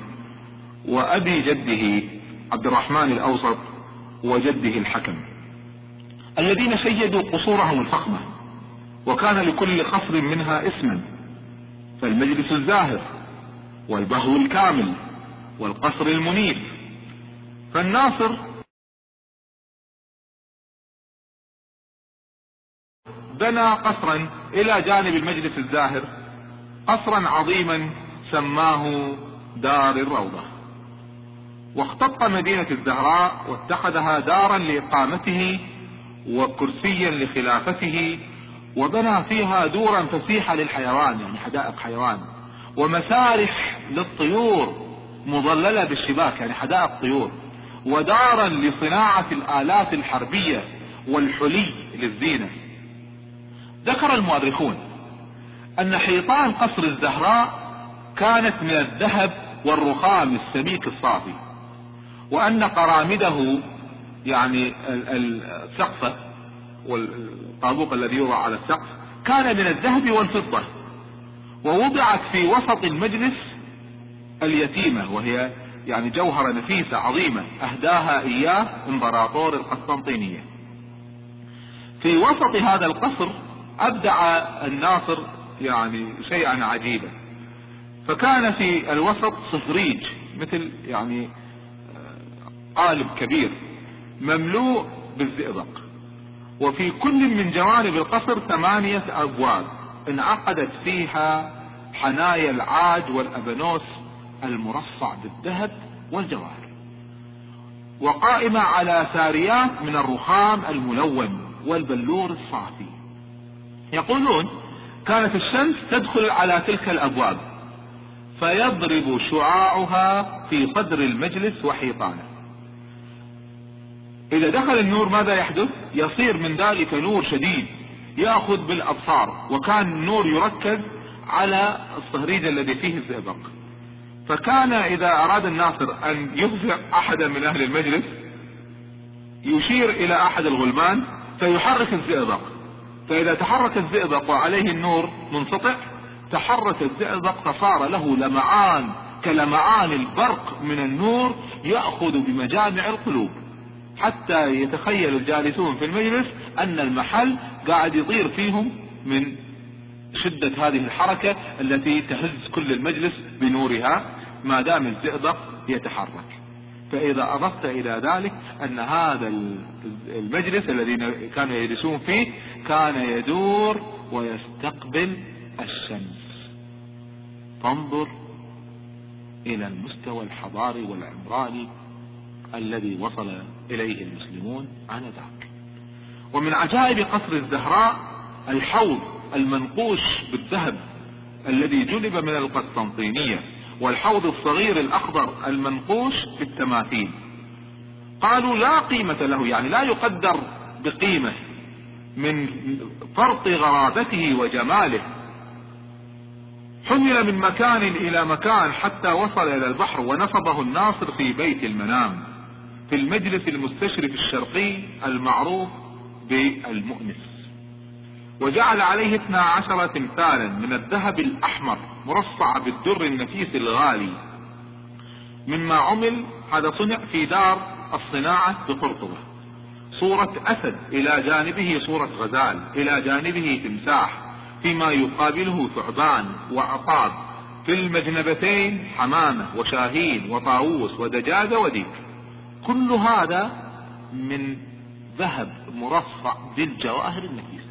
[SPEAKER 1] وأبي جده عبد الرحمن الأوسط وجده الحكم. الذين شيدوا قصورهم الفخمة وكان لكل قصر منها اسما فالمجلس الزاهر والبهو الكامل والقصر المنيف فالناصر بنى قصرا إلى جانب المجلس الزاهر قصرا عظيما سماه دار الروضة. واختط مدينة الزهراء واتخذها دارا لإقامته وكرسيا لخلافته وبنى فيها دورا فسيحة للحيوان يعني حدائق حيوان ومسارح للطيور مظللة بالشباك يعني حدائق طيور ودارا لصناعة الآلات الحربية والحلي للزينة. ذكر المؤرخون أن حيطان قصر الزهراء كانت من الذهب والرخام السميك الصافي. وأن قرامده يعني السقف والطابوق الذي يوضع على السقف كان من الذهب والفضة. ووضعت في وسط المجلس اليتيمة وهي يعني جوهرة نفيسة عظيمة أهداها إياه إمبراطور القسطنطينية. في وسط هذا القصر أبدع الناصر يعني شيئا عجيبا. فكان في الوسط صفريج مثل يعني قالب كبير مملوء بالزئبق. وفي كل من جوانب القصر ثمانية أبواب انعقدت فيها حنايا العاج والابنوس المرصع بالذهب والجواهر وقائمة على ساريات من الرخام الملون والبلور الصافي. يقولون كانت الشمس تدخل على تلك الأبواب فيضرب شعاعها في صدر المجلس وحيطانه. إذا دخل النور ماذا يحدث؟ يصير من ذلك نور شديد يأخذ بالأبصار وكان النور يركز على الصهريج الذي فيه الزئبق. فكان إذا أراد الناصر أن يفزع احدا من أهل المجلس يشير إلى أحد الغلمان فيحرك الزئبق. فإذا تحرك الزئبق وعليه النور منسطع تحرك الزئبق فصار له لمعان كلمعان البرق من النور يأخذ بمجامع القلوب. حتى يتخيل الجالسون في المجلس أن المحل قاعد يطير فيهم من شدة هذه الحركة التي تهز كل المجلس بنورها ما دام الزئبق يتحرك. فإذا أضفت إلى ذلك أن هذا المجلس الذين كانوا يجلسون فيه كان يدور ويستقبل الشمس. فانظر إلى المستوى الحضاري والعمراني الذي وصل إليه المسلمون آنذاك ومن عجائب قصر الزهراء الحوض المنقوش بالذهب الذي جلب من القسطنطينية والحوض الصغير الأخضر المنقوش بالتماثيل قالوا لا قيمة له يعني لا يقدر بقيمة من فرط غرابته وجماله. حمل من مكان إلى مكان حتى وصل إلى البحر ونصبه الناصر في بيت المنام. في المجلس المستشرف الشرقي المعروف بالمؤنس. وجعل عليه اثنا عشر تمثالا من الذهب الأحمر مرصع بالدر النفيس الغالي. مما عمل هذا صنع في دار الصناعة بقرطبة. صورة أسد إلى جانبه صورة غزال إلى جانبه تمساح فيما يقابله ثعبان وعقاب في المجنبتين حمامة وشاهين وطاووس ودجاجة وديك. كل هذا من ذهب مرصع بالجواهر النفيسة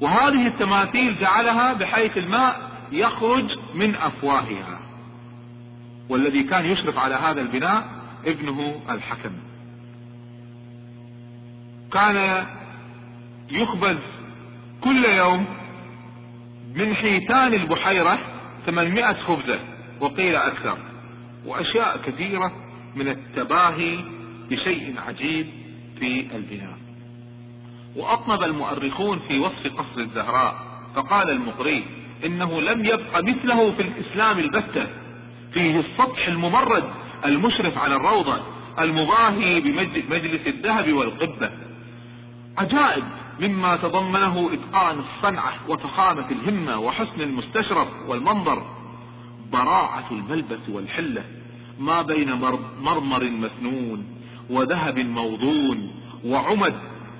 [SPEAKER 1] وهذه التماثيل جعلها بحيث الماء يخرج من أفواهها. والذي كان يشرف على هذا البناء ابنه الحكم. كان يخبز كل يوم من حيتان البحيرة 800 خبزة وقيل أكثر وأشياء كثيرة من التباهي بشيء عجيب في البناء وأطنب المؤرخون في وصف قصر الزهراء فقال المقري إنه لم يبق مثله في الإسلام البتة. فيه السطح الممرد المشرف على الروضة المباهي بمجلس الذهب والقبة. عجائب مما تضمنه إتقان الصنعة وفخامة الهمة وحسن المستشرف والمنظر. براعة الملبس والحلة. ما بين مرمر مسنون وذهب موضون وعمد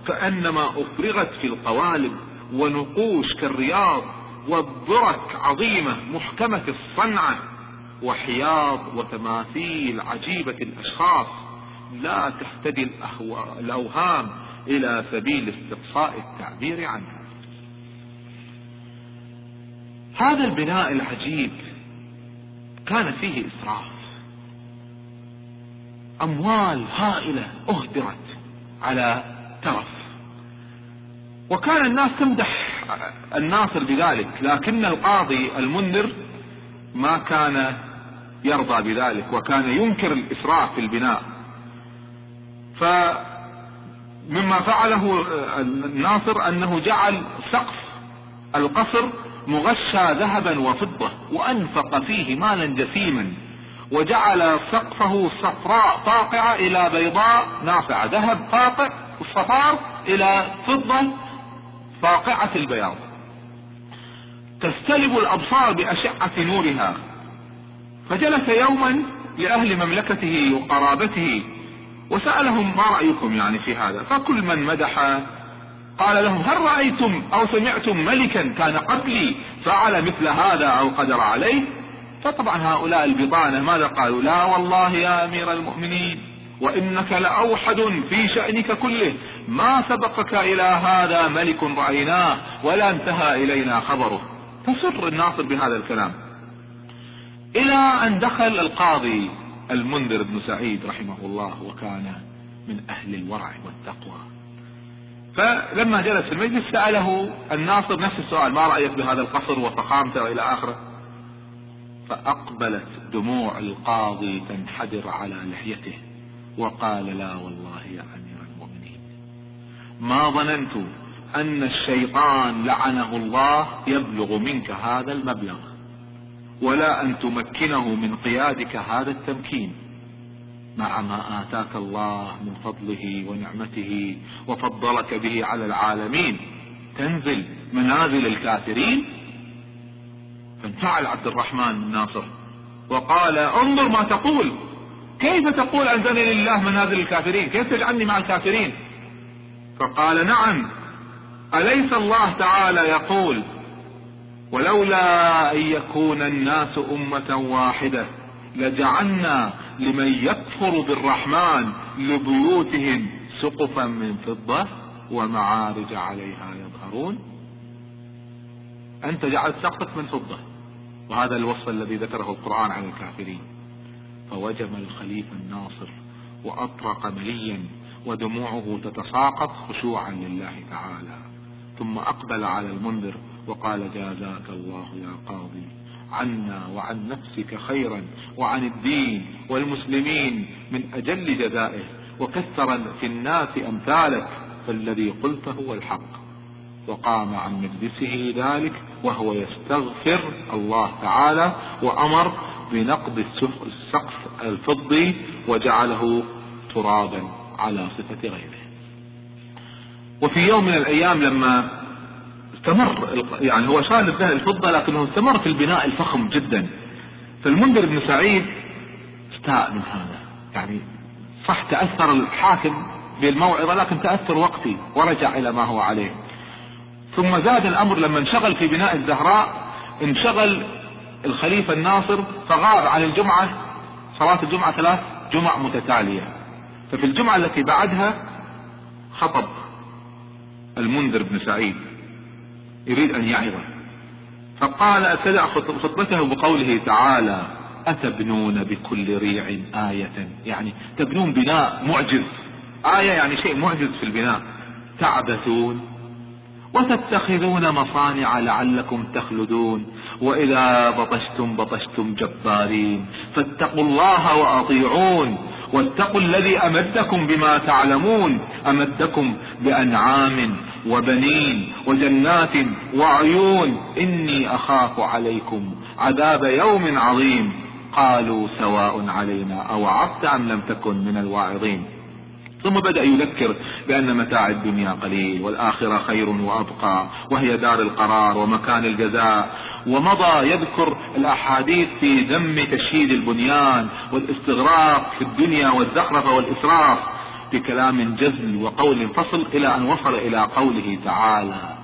[SPEAKER 1] كأنما أفرغت في القوالب ونقوش كالرياض والضرك عظيمة محكمة الصنعة وحياض وتماثيل عجيبة الأشخاص لا تهتدي الأوهام إلى سبيل استقصاء التعبير عنها. هذا البناء العجيب كان فيه إسراف. أموال هائلة أهدرت على ترف. وكان الناس تمدح الناصر بذلك لكن القاضي المنذر ما كان يرضى بذلك وكان ينكر الإسراف في البناء. ف مما فعله الناصر أنه جعل سقف القصر مغشى ذهبا وفضة وأنفق فيه مالا جسيما. وجعل سقفه صفراء طاقعة إلى بيضاء نافعة ذهب طاقع الصفار إلى فضة فاقعة البياض. تستلب الأبصار بأشعة نورها. فجلس يوما لأهل مملكته وقرابته وسألهم ما رأيكم يعني في هذا؟ فكل من مدح قال لهم هل رأيتم أو سمعتم ملكا كان قبلي فعل مثل هذا أو قدر عليه؟ فطبعا هؤلاء البطانة ماذا قالوا؟ لا والله يا أمير المؤمنين وإنك لأوحد في شأنك كله. ما سبقك إلى هذا ملك رأيناه ولا انتهى إلينا خبره. فسر الناصر بهذا الكلام. إلى أن دخل القاضي المنذر بن سعيد رحمه الله وكان من أهل الورع والتقوى. فلما جلس في المجلس سأله الناصر نفس السؤال ما رأيك بهذا القصر وفخامته والى آخره؟ فأقبلت دموع القاضي تنحدر على لحيته وقال لا والله يا أمير المؤمنين ما ظننت أن الشيطان لعنه الله يبلغ منك هذا المبلغ ولا أن تمكنه من قيادك هذا التمكين مع ما آتاك الله من فضله ونعمته وفضلك به على العالمين تنزل منازل الكافرين فانفعل عبد الرحمن الناصر وقال انظر ما تقول. كيف تقول أنزلني لله منازل الكافرين؟ كيف تجعلني مع الكافرين؟ فقال نعم. أليس الله تعالى يقول ولولا أن يكون الناس أمة واحدة لجعلنا لمن يكفر بالرحمن لبيوتهم سقفا من فضة ومعارج عليها يظهرون؟ أنت جعلت سقفك من فضة. وهذا الوصف الذي ذكره القرآن عن الكافرين. فوجم الخليفة الناصر وأطرق مليا ودموعه تتساقط خشوعا لله تعالى. ثم أقبل على المنذر وقال جازاك الله يا قاضي عنا وعن نفسك خيرا وعن الدين والمسلمين من أجل جزائه وكثرا في الناس أمثالك فالذي قلته هو الحق. وقام عن مجلسه ذلك وهو يستغفر الله تعالى وأمر بنقض السقف الفضي وجعله ترابا على صفة غيره. وفي يوم من الأيام لما استمر يعني هو شال الذهب الفضة لكنه استمر في البناء الفخم جدا. فالمنذر بن سعيد استاء من هذا. يعني صح تأثر الحاكم بالموعظة لكن تأثر وقتي ورجع إلى ما هو عليه. ثم زاد الأمر لما انشغل في بناء الزهراء انشغل الخليفة الناصر فغاب عن الجمعة صلاة الجمعة ثلاث جمع متتالية. ففي الجمعة التي بعدها خطب المنذر بن سعيد يريد أن يعظه. فقال ابتدع خطبته بقوله تعالى أتبنون بكل ريع آية. يعني تبنون بناء معجز. آية يعني شيء معجز في البناء. تعبثون وتتخذون مصانع لعلكم تخلدون. وإذا بطشتم بطشتم جبارين. فاتقوا الله وأطيعون. واتقوا الذي أمدكم بما تعلمون. أمدكم بأنعام وبنين وجنات وعيون إني أخاف عليكم عذاب يوم عظيم. قالوا سواء علينا أوعظت أم لم تكن من الواعظين. ثم بدأ يذكر بأن متاع الدنيا قليل والآخرة خير وأبقى وهي دار القرار ومكان الجزاء ومضى يذكر الأحاديث في ذم تشييد البنيان والاستغراق في الدنيا والزخرفة والإسراف بكلام جزل وقول فصل إلى أن وصل إلى قوله تعالى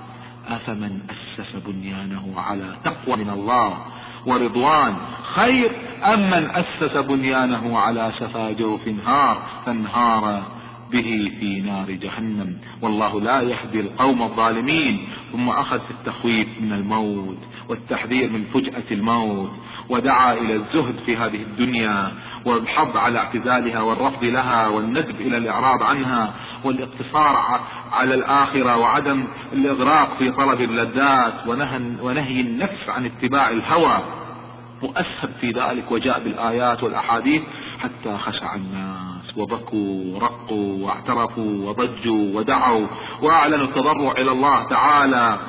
[SPEAKER 1] أفمن أسس بنيانه على تقوى من الله ورضوان؟ خير أم من أسس بنيانه على شفا جوف نهار فانهار به في نار جهنم. والله لا يهدي القوم الظالمين. ثم أخذ في التخويف من الموت والتحذير من فجأة الموت. ودعا إلى الزهد في هذه الدنيا والحظ على اعتزالها والرفض لها والندب إلى الإعراض عنها والاقتصار على الآخرة وعدم الإغراق في طلب اللذات ونهي النفس عن اتباع الهوى. واسهب في ذلك وجاء بالآيات والأحاديث حتى خشع الناس. وبكوا ورقوا واعترفوا وضجوا ودعوا وأعلنوا التضرع إلى الله تعالى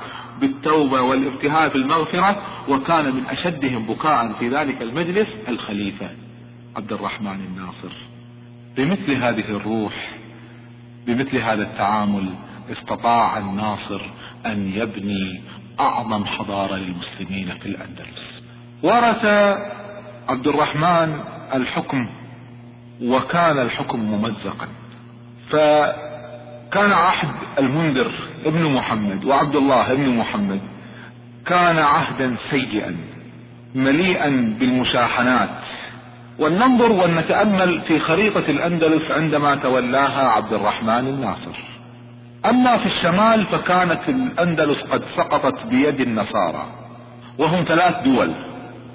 [SPEAKER 1] بالتوبة والابتهاء في المغفرة وكان من أشدهم بكاء في ذلك المجلس الخليفة عبد الرحمن الناصر. بمثل هذه الروح بمثل هذا التعامل استطاع الناصر أن يبني أعظم حضارة للمسلمين في الأندلس. ورث عبد الرحمن الحكم وكان الحكم ممزقا. فكان عهد المنذر ابن محمد وعبد الله ابن محمد كان عهدا سيئا مليئا بالمشاحنات. ولننظر ولنتأمل في خريطة الأندلس عندما تولاها عبد الرحمن الناصر. أما في الشمال فكانت الأندلس قد سقطت بيد النصارى وهم ثلاث دول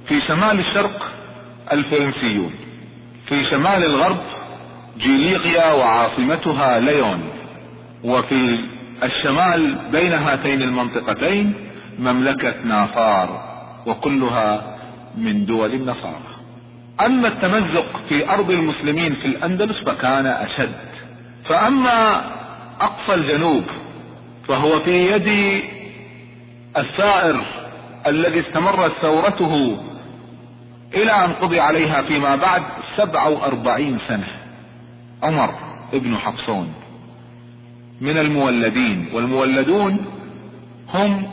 [SPEAKER 1] في شمال الشرق الفرنسيون. في شمال الغرب جيليقيا وعاصمتها ليون وفي الشمال بين هاتين المنطقتين مملكة نافار وكلها من دول النصارى. أما التمزق في أرض المسلمين في الأندلس فكان أشد. فأما أقصى الجنوب فهو في يد الثائر الذي استمرت ثورته إلى أن قضي عليها فيما بعد سبع وأربعين سنة. عمر ابن حفصون. من المولدين. والمولدون هم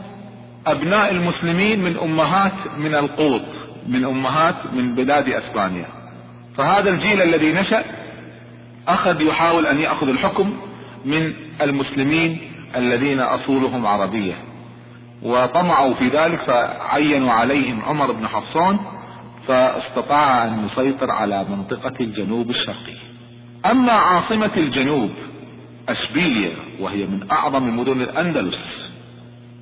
[SPEAKER 1] أبناء المسلمين من أمهات من القوط من أمهات من بلاد إسبانيا. فهذا الجيل الذي نشأ أخذ يحاول أن يأخذ الحكم من المسلمين الذين أصولهم عربية. وطمعوا في ذلك فعينوا عليهم عمر بن حفصون فاستطاع أن يسيطر على منطقة الجنوب الشرقي. أما عاصمة الجنوب اشبيليا وهي من أعظم مدن الأندلس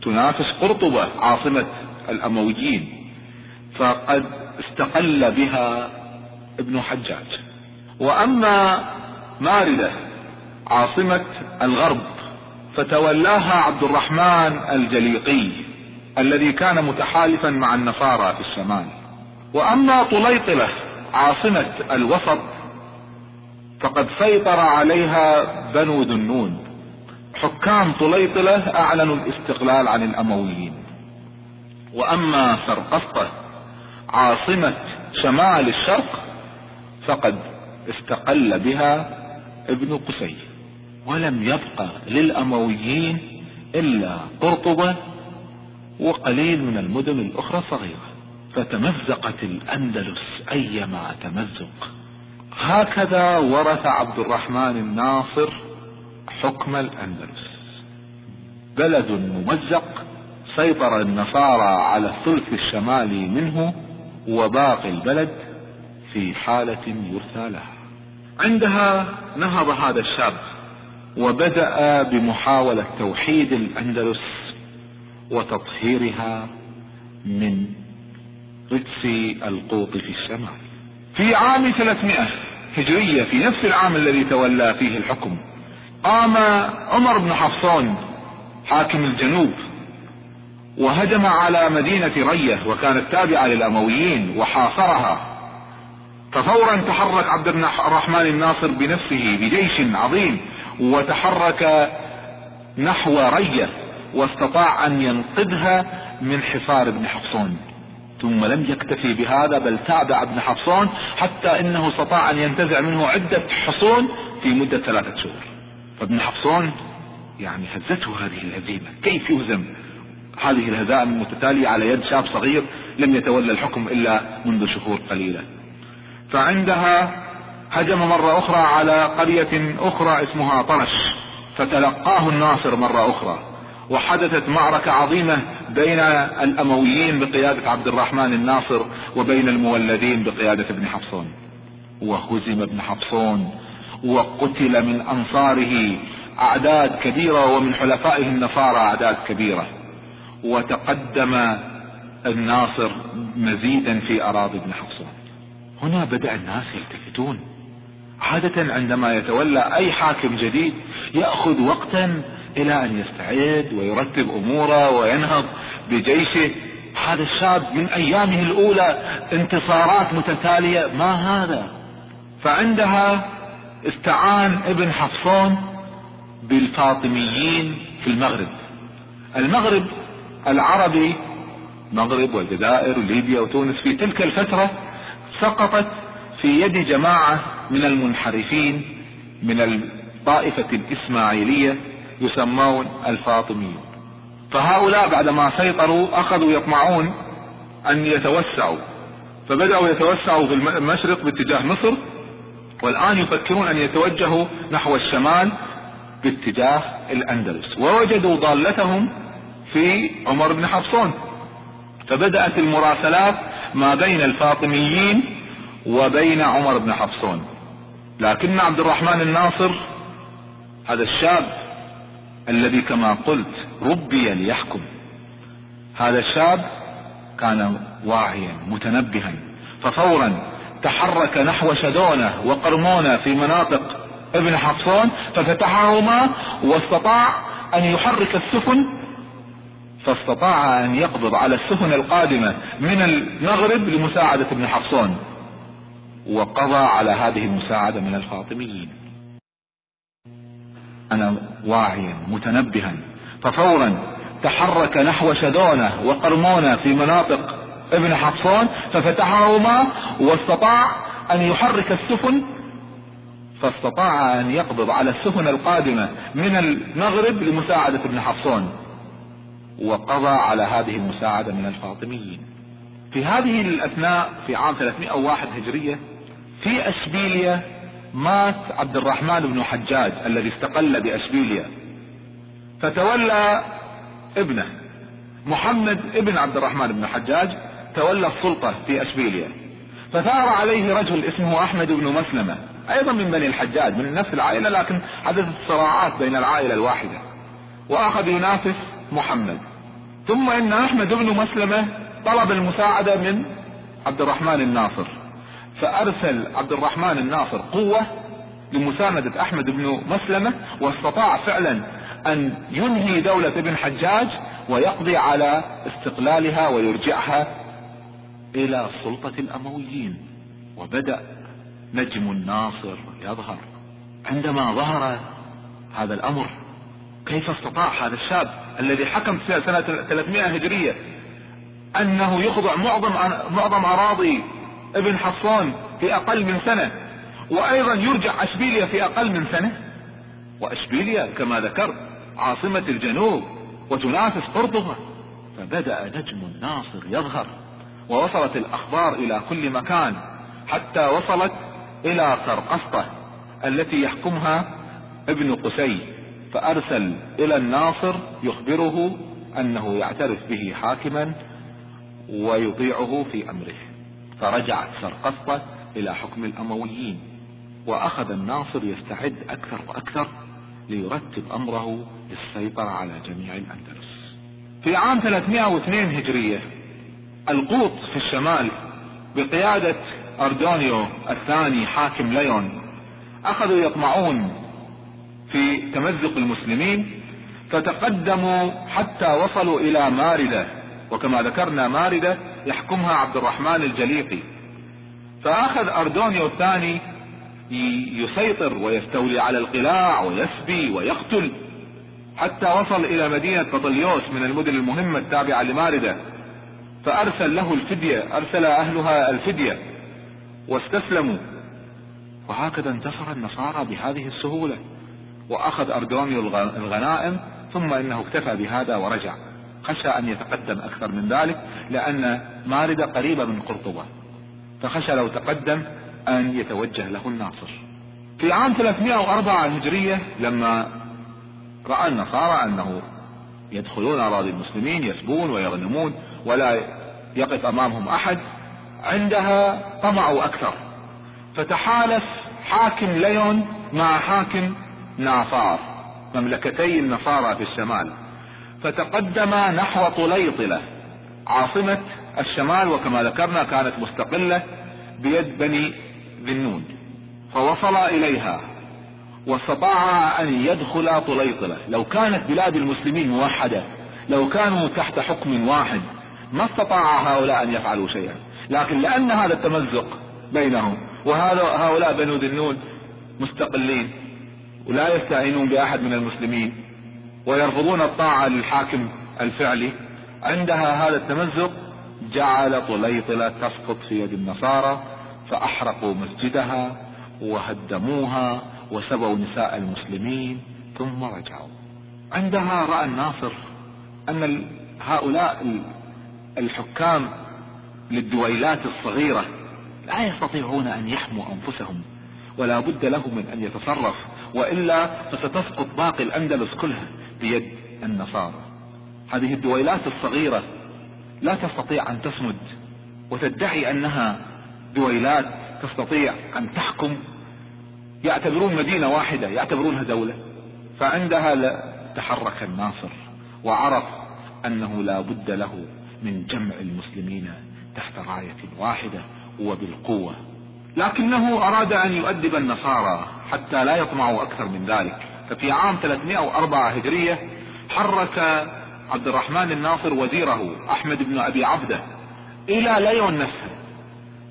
[SPEAKER 1] تنافس قرطبة عاصمة الأمويين فقد استقل بها ابن حجاج. وأما ماردة عاصمة الغرب فتولاها عبد الرحمن الجليقي الذي كان متحالفا مع النصارى في الشمال. وأما طليطلة عاصمة الوسط فقد سيطر عليها بنو ذنون حكام طليطلة أعلنوا الاستقلال عن الأمويين. وأما سرقسطة عاصمة شمال الشرق فقد استقل بها ابن قسي. ولم يبقى للأمويين إلا قرطبة وقليل من المدن الأخرى صغيرة. فتمزقت الأندلس أيما تمزق. هكذا ورث عبد الرحمن الناصر حكم الأندلس. بلد ممزق سيطر النصارى على الثلث الشمالي منه وباقي البلد في حالة يرثى لها. عندها نهض هذا الشاب وبدأ بمحاولة توحيد الأندلس وتطهيرها من رجس القوط في الشمال في عام 300 هجرية في نفس العام الذي تولى فيه الحكم قام عمر بن حفصون حاكم الجنوب وهجم على مدينة رية وكانت تابعة للأمويين وحاصرها. ففورا تحرك عبد الرحمن الناصر بنفسه بجيش عظيم وتحرك نحو رية واستطاع أن ينقذها من حصار ابن حفصون ثم لم يكتفي بهذا بل تابع ابن حفصون حتى إنه استطاع أن ينتزع منه عدة حصون في مدة ثلاثة شهور. فابن حفصون يعني هزته هذه الهزيمة. كيف يهزم؟ هذه الهزائم المتتالية على يد شاب صغير لم يتولى الحكم إلا منذ شهور قليلة. فعندها هجم مرة أخرى على قرية أخرى اسمها طرش فتلقاه الناصر مرة أخرى. وحدثت معركة عظيمة بين الأمويين بقيادة عبد الرحمن الناصر وبين المولدين بقيادة ابن حفصون. وهزم ابن حفصون وقتل من أنصاره أعداد كبيرة ومن حلفائه النصارى أعداد كبيرة. وتقدم الناصر مزيدا في أراضي ابن حفصون. هنا بدأ الناس يلتفتون. عادة عندما يتولى أي حاكم جديد يأخذ وقتا إلى أن يستعد ويرتب أموره وينهض بجيشه. هذا الشاب من أيامه الأولى انتصارات متتالية. ما هذا؟ فعندها استعان ابن حفصون بالفاطميين في المغرب. المغرب العربي مغرب والجزائر وليبيا وتونس في تلك الفترة سقطت في يد جماعة من المنحرفين من الطائفة الإسماعيلية يسمون الفاطميون. فهؤلاء بعدما سيطروا أخذوا يطمعون أن يتوسعوا. فبدأوا يتوسعوا في المشرق باتجاه مصر والآن يفكرون أن يتوجهوا نحو الشمال باتجاه الأندلس. ووجدوا ضالتهم في عمر بن حفصون. فبدأت المراسلات ما بين الفاطميين وبين عمر بن حفصون. لكن عبد الرحمن الناصر هذا الشاب الذي كما قلت ربي ليحكم هذا الشاب كان واعيا متنبها ففورا تحرك نحو شدونة وقرمونة في مناطق ابن حفصون ففتحهما واستطاع أن يحرك السفن فاستطاع أن يقبض على السفن القادمة من المغرب لمساعدة ابن حفصون وقضى على هذه المساعدة من الفاطميين أنا واعيا متنبها. ففورا تحرك نحو شدونة وقرمونة في مناطق ابن حفصون ففتحهما واستطاع أن يحرك السفن فاستطاع أن يقبض على السفن القادمة من المغرب لمساعدة ابن حفصون وقضى على هذه المساعدة من الفاطميين في هذه الأثناء في عام 301 هجرية في اشبيليا مات عبد الرحمن بن حجاج الذي استقل باشبيليا فتولى ابنه محمد ابن عبد الرحمن بن حجاج تولى السلطة في اشبيليا فثار عليه رجل اسمه أحمد بن مسلمة أيضا من بني الحجاج من نفس العائلة لكن حدثت صراعات بين العائلة الواحدة. وأخذ ينافس محمد. ثم إن أحمد بن مسلمة طلب المساعدة من عبد الرحمن الناصر. فأرسل عبد الرحمن الناصر قوة لمساندة أحمد بن مسلمة واستطاع فعلا أن ينهي دولة ابن حجاج ويقضي على استقلالها ويرجعها إلى سلطة الأمويين. وبدأ نجم الناصر يظهر. عندما ظهر هذا الأمر كيف استطاع هذا الشاب الذي حكم سنة 300 هجرية أنه يخضع معظم معظم أراضي ابن حصان في أقل من سنة وأيضا يرجع اشبيليا في أقل من سنة. واشبيليا كما ذكرت عاصمة الجنوب وتنافس قرطبة. فبدأ نجم الناصر يظهر ووصلت الأخبار إلى كل مكان حتى وصلت إلى سرقسطة التي يحكمها ابن قسي. فأرسل إلى الناصر يخبره أنه يعترف به حاكما ويطيعه في أمره. فرجعت سرقسطة إلى حكم الأمويين وأخذ الناصر يستعد أكثر وأكثر ليرتب أمره للسيطرة على جميع الأندلس. في عام 302 هجرية القوط في الشمال بقيادة أردونيو الثاني حاكم ليون أخذوا يطمعون في تمزق المسلمين فتقدموا حتى وصلوا إلى ماردة وكما ذكرنا ماردة يحكمها عبد الرحمن الجليقي. فأخذ أردونيو الثاني يسيطر ويستولي على القلاع ويسبي ويقتل. حتى وصل إلى مدينة بطليوس من المدن المهمة التابعة لماردة فأرسل له الفدية أرسل أهلها الفدية. واستسلموا. وهكذا انتصر النصارى بهذه السهولة. وأخذ أردونيو الغنائم ثم إنه اكتفى بهذا ورجع. خشى أن يتقدم أكثر من ذلك لأن ماردة قريبة من قرطبة. فخشى لو تقدم أن يتوجه له الناصر. في عام 304 الهجرية لما رأى النصارى أنه يدخلون أراضي المسلمين يسبون ويغنمون ولا يقف أمامهم أحد عندها طمعوا أكثر. فتحالف حاكم ليون مع حاكم نافار. مملكتي النصارى في الشمال. فتقدم نحو طليطلة عاصمة الشمال وكما ذكرنا كانت مستقلة بيد بني ذنون. فوصل إليها واستطاع أن يدخل طليطلة لو كانت بلاد المسلمين موحدة لو كانوا تحت حكم واحد ما استطاع هؤلاء أن يفعلوا شيئا. لكن لأن هذا التمزق بينهم وهذا هؤلاء بنو ذنون مستقلين ولا يستعينون بأحد من المسلمين ويرفضون الطاعة للحاكم الفعلي. عندها هذا التمزق جعل طليطلة تسقط في يد النصارى فأحرقوا مسجدها وهدموها وسبوا نساء المسلمين ثم رجعوا. عندها رأى الناصر أن هؤلاء الحكام للدويلات الصغيرة لا يستطيعون أن يحموا أنفسهم. ولا بد له من أن يتصرف وإلا فستسقط باقي الأندلس كلها بيد النصارى. هذه الدويلات الصغيرة لا تستطيع أن تصمد وتدعي أنها دويلات تستطيع أن تحكم. يعتبرون مدينة واحدة يعتبرونها دولة فعندها تحرك الناصر وعرف أنه لا بد له من جمع المسلمين تحت راية واحدة وبالقوة. لكنه أراد أن يؤدب النصارى حتى لا يطمعوا أكثر من ذلك. ففي عام 304 هجرية حرك عبد الرحمن الناصر وزيره أحمد بن أبي عبدة إلى ليون نفسه.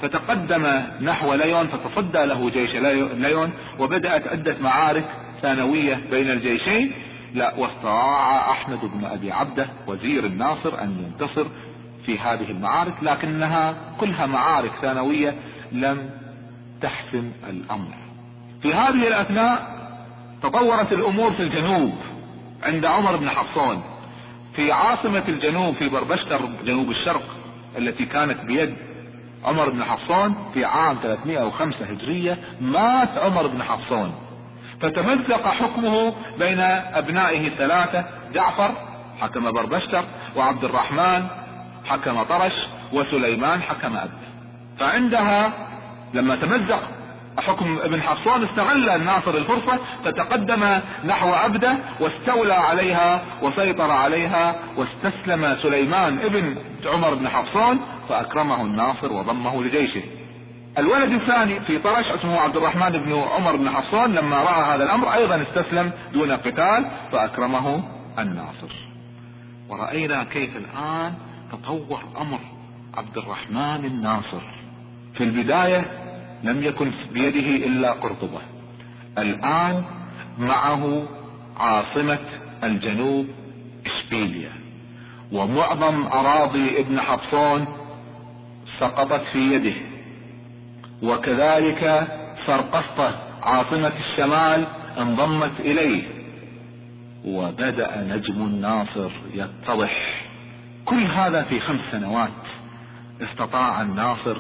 [SPEAKER 1] فتقدم نحو ليون فتصدى له جيش ليون وبدأت عدة معارك ثانوية بين الجيشين. لا واستطاع أحمد بن أبي عبدة وزير الناصر أن ينتصر في هذه المعارك لكنها كلها معارك ثانوية لم تحسم الأمر. في هذه الأثناء تطورت الأمور في الجنوب عند عمر بن حفصون في عاصمة الجنوب في بربشتر جنوب الشرق التي كانت بيد عمر بن حفصون في عام 305 هجرية مات عمر بن حفصون فتمزق حكمه بين أبنائه الثلاثة جعفر حكم بربشتر وعبد الرحمن حكم طرش وسليمان حكم أبد فعندها لما تمزق حكم ابن حفصان استغل الناصر الفرصة فتقدم نحو عبده واستولى عليها وسيطر عليها واستسلم سليمان ابن عمر بن حفصان فأكرمه الناصر وضمه لجيشه. الولد الثاني في طرش اسمه عبد الرحمن بن عمر بن حفصان لما رأى هذا الأمر أيضا استسلم دون قتال فأكرمه الناصر. ورأينا كيف الآن تطور أمر عبد الرحمن الناصر. في البداية لم يكن بيده إلا قرطبة. الآن معه عاصمة الجنوب إشبيليا. ومعظم أراضي ابن حفصون سقطت في يده. وكذلك سرقسطة عاصمة الشمال انضمت إليه. وبدأ نجم الناصر يتضح. كل هذا في خمس سنوات استطاع الناصر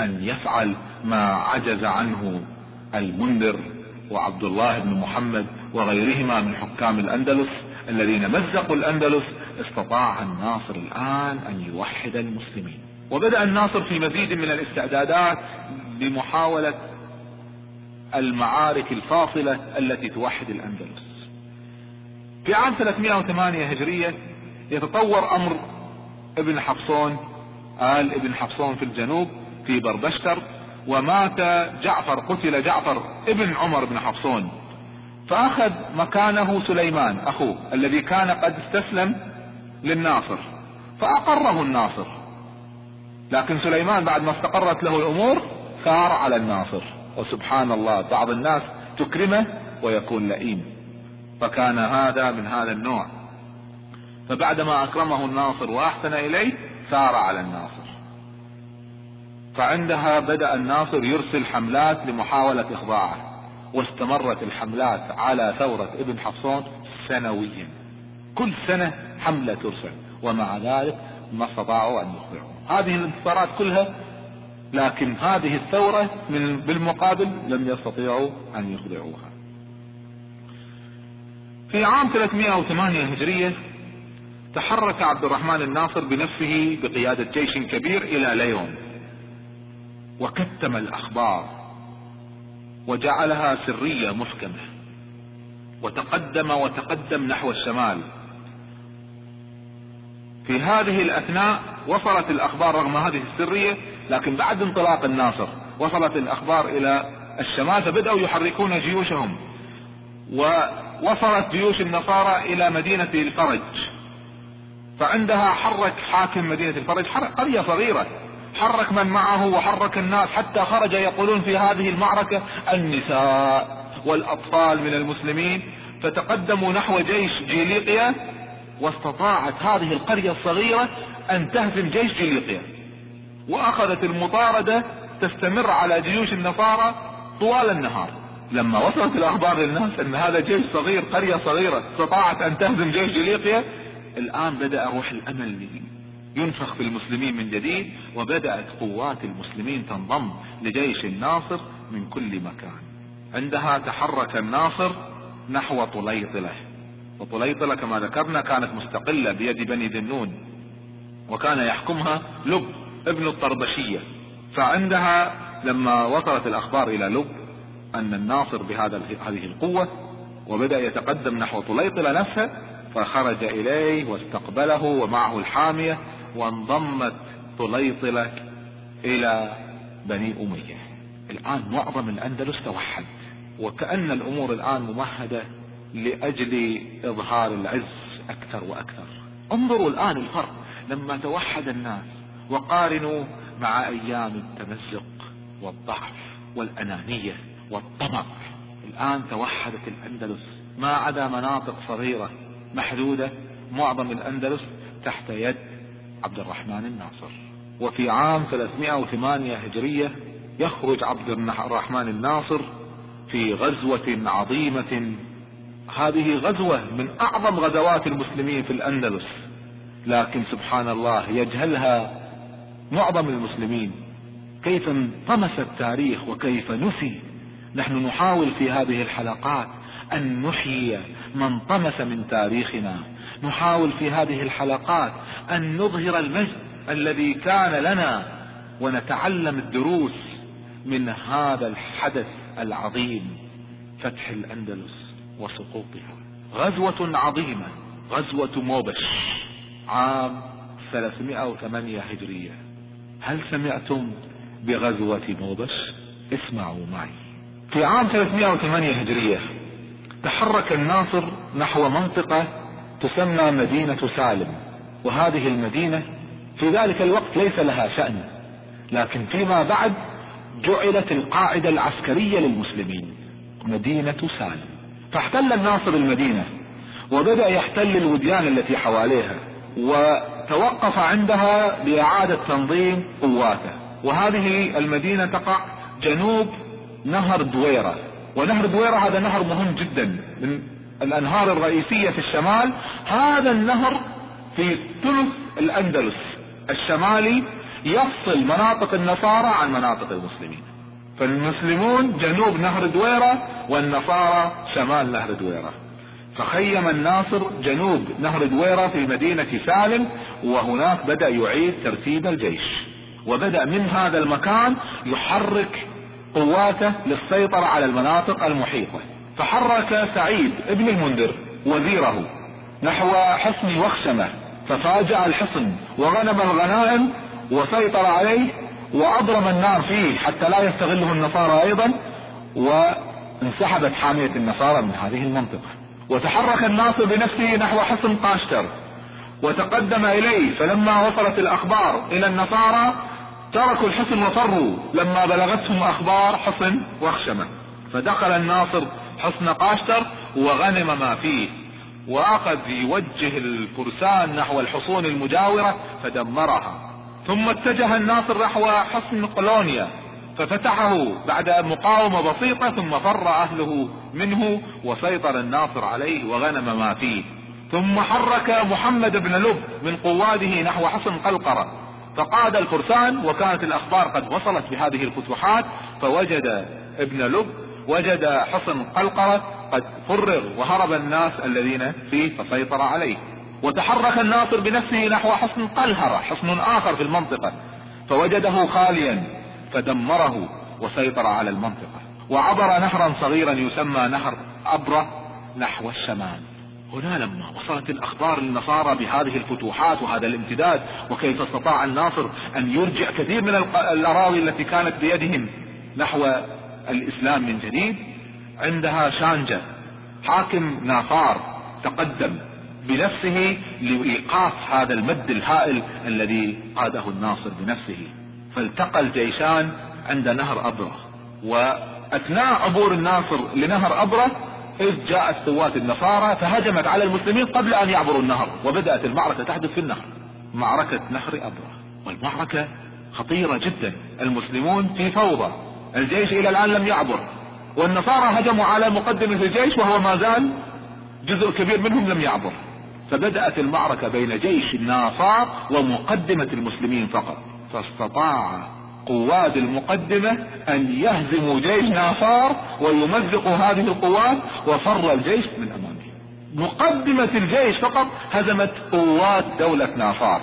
[SPEAKER 1] أن يفعل ما عجز عنه المنذر وعبد الله بن محمد وغيرهما من حكام الأندلس الذين مزقوا الأندلس استطاع الناصر الآن أن يوحد المسلمين. وبدأ الناصر في مزيد من الاستعدادات لمحاولة المعارك الفاصلة التي توحد الأندلس. في عام 308 هجرية يتطور أمر ابن حفصون آل ابن حفصون في الجنوب في بربشتر ومات جعفر قتل جعفر ابن عمر بن حفصون. فأخذ مكانه سليمان أخوه الذي كان قد استسلم للناصر. فأقره الناصر. لكن سليمان بعد ما استقرت له الأمور ثار على الناصر. وسبحان الله بعض الناس تكرمه ويكون لئيم. فكان هذا من هذا النوع. فبعدما أكرمه الناصر وأحسن إليه ثار على الناصر. فعندها بدأ الناصر يرسل حملات لمحاولة إخضاعه واستمرت الحملات على ثورة ابن حفصون سنويا. كل سنة حملة ترسل ومع ذلك ما استطاعوا أن يخضعوا. هذه الانتصارات كلها لكن هذه الثورة من بالمقابل لم يستطيعوا أن يخضعوها. في عام 308 هجرية تحرك عبد الرحمن الناصر بنفسه بقيادة جيش كبير إلى ليون. وكتم الأخبار وجعلها سرية محكمة وتقدم وتقدم نحو الشمال. في هذه الأثناء وصلت الأخبار رغم هذه السرية لكن بعد انطلاق الناصر وصلت الأخبار إلى الشمال فبدأوا يحركون جيوشهم. ووصلت جيوش النصارى إلى مدينة الفرج. فعندها حرك حاكم مدينة الفرج قرية صغيرة. حرك من معه وحرك الناس حتى خرج يقولون في هذه المعركة النساء والأطفال من المسلمين فتقدموا نحو جيش جيليقيا واستطاعت هذه القرية الصغيرة أن تهزم جيش جيليقيا. وأخذت المطاردة تستمر على جيوش النصارى طوال النهار. لما وصلت الأخبار للناس أن هذا جيش صغير قرية صغيرة استطاعت أن تهزم جيش جيليقيا الآن بدأ روح الأمل ينفخ في المسلمين من جديد وبدأت قوات المسلمين تنضم لجيش الناصر من كل مكان. عندها تحرك الناصر نحو طليطلة. وطليطلة كما ذكرنا كانت مستقلة بيد بني ذنون وكان يحكمها لب ابن الطربشية. فعندها لما وصلت الأخبار إلى لب أن الناصر بهذا هذه القوة وبدأ يتقدم نحو طليطلة نفسها فخرج إليه واستقبله ومعه الحامية وانضمت طليطلة إلى بني أمية. الآن معظم الأندلس توحد وكأن الأمور الآن ممهدة لأجل إظهار العز أكثر وأكثر. انظروا الآن الفرق لما توحد الناس وقارنوا مع أيام التمزق والضعف والأنانية والطمع. الآن توحدت الأندلس ما عدا مناطق صغيرة محدودة معظم الأندلس تحت يد عبد الرحمن الناصر. وفي عام 308 هجرية يخرج عبد الرحمن الناصر في غزوة عظيمة. هذه غزوة من أعظم غزوات المسلمين في الأندلس. لكن سبحان الله يجهلها معظم المسلمين. كيف انطمس التاريخ وكيف نسي. نحن نحاول في هذه الحلقات أن نحيي ما انطمس من تاريخنا. نحاول في هذه الحلقات أن نظهر المجد الذي كان لنا ونتعلم الدروس من هذا الحدث العظيم فتح الأندلس وسقوطها. غزوة عظيمة غزوة موبش عام 308 هجرية. هل سمعتم بغزوة موبش؟ اسمعوا معي. في عام 308 هجرية تحرك الناصر نحو منطقة تسمى مدينة سالم وهذه المدينة في ذلك الوقت ليس لها شأن لكن فيما بعد جعلت القاعدة العسكرية للمسلمين مدينة سالم. فاحتل الناصر المدينة وبدأ يحتل الوديان التي حواليها وتوقف عندها لإعادة تنظيم قواته. وهذه المدينة تقع جنوب نهر دويرة. ونهر دويرة هذا نهر مهم جدا من الأنهار الرئيسية في الشمال. هذا النهر في ثلث الأندلس الشمالي يفصل مناطق النصارى عن مناطق المسلمين. فالمسلمون جنوب نهر دويرة والنصارى شمال نهر دويرة. فخيم الناصر جنوب نهر دويرة في مدينة سالم وهناك بدأ يعيد ترتيب الجيش. وبدأ من هذا المكان يحرك قواته للسيطرة على المناطق المحيطة. فحرك سعيد ابن المنذر وزيره نحو حصن وخشمة ففاجأ الحصن وغنم الغنائم وسيطر عليه وأضرم النار فيه حتى لا يستغله النصارى أيضا وانسحبت حامية النصارى من هذه المنطقة. وتحرك الناصر بنفسه نحو حصن قاشتر وتقدم إليه. فلما وصلت الأخبار إلى النصارى تركوا الحصن وفروا. لما بلغتهم أخبار حصن وخشمة فدخل الناصر حصن قاشتر وغنم ما فيه. وأخذ يوجه الفرسان نحو الحصون المجاورة فدمرها. ثم اتجه الناصر نحو حصن قلونيا. ففتحه بعد مقاومة بسيطة ثم فر أهله منه وسيطر الناصر عليه وغنم ما فيه. ثم حرك محمد بن لب من قواده نحو حصن قلقرة. فقاد الفرسان وكانت الأخبار قد وصلت بهذه الفتوحات فوجد ابن لب وجد حصن قلقرة قد فرغ وهرب الناس الذين فيه فسيطر عليه. وتحرك الناصر بنفسه نحو حصن قلهرة حصن آخر في المنطقة. فوجده خاليا فدمره وسيطر على المنطقة. وعبر نهرا صغيرا يسمى نهر أبرة نحو الشمال. هنا لما وصلت الأخبار للنصارى بهذه الفتوحات وهذا الامتداد وكيف استطاع الناصر أن يرجع كثير من الأراضي التي كانت بيدهم نحو الإسلام من جديد عندها شانجة. حاكم نافار تقدم بنفسه لإيقاف هذا المد الهائل الذي قاده الناصر بنفسه. فالتقى الجيشان عند نهر أبرة وأثناء عبور الناصر لنهر أبرة إذ جاءت قوات النصارى فهجمت على المسلمين قبل أن يعبروا النهر وبدأت المعركة تحدث في النهر. معركة نهر أبرة. والمعركة خطيرة جدا. المسلمون في فوضى. الجيش إلى الآن لم يعبر. والنصارى هجموا على مقدمة الجيش وهو ما زال جزء كبير منهم لم يعبر. فبدأت المعركة بين جيش الناصار ومقدمة المسلمين فقط. فاستطاع قوات المقدمة أن يهزموا جيش ناصار ويمزقوا هذه القوات وفر الجيش من امامه مقدمة الجيش فقط هزمت قوات دولة ناصار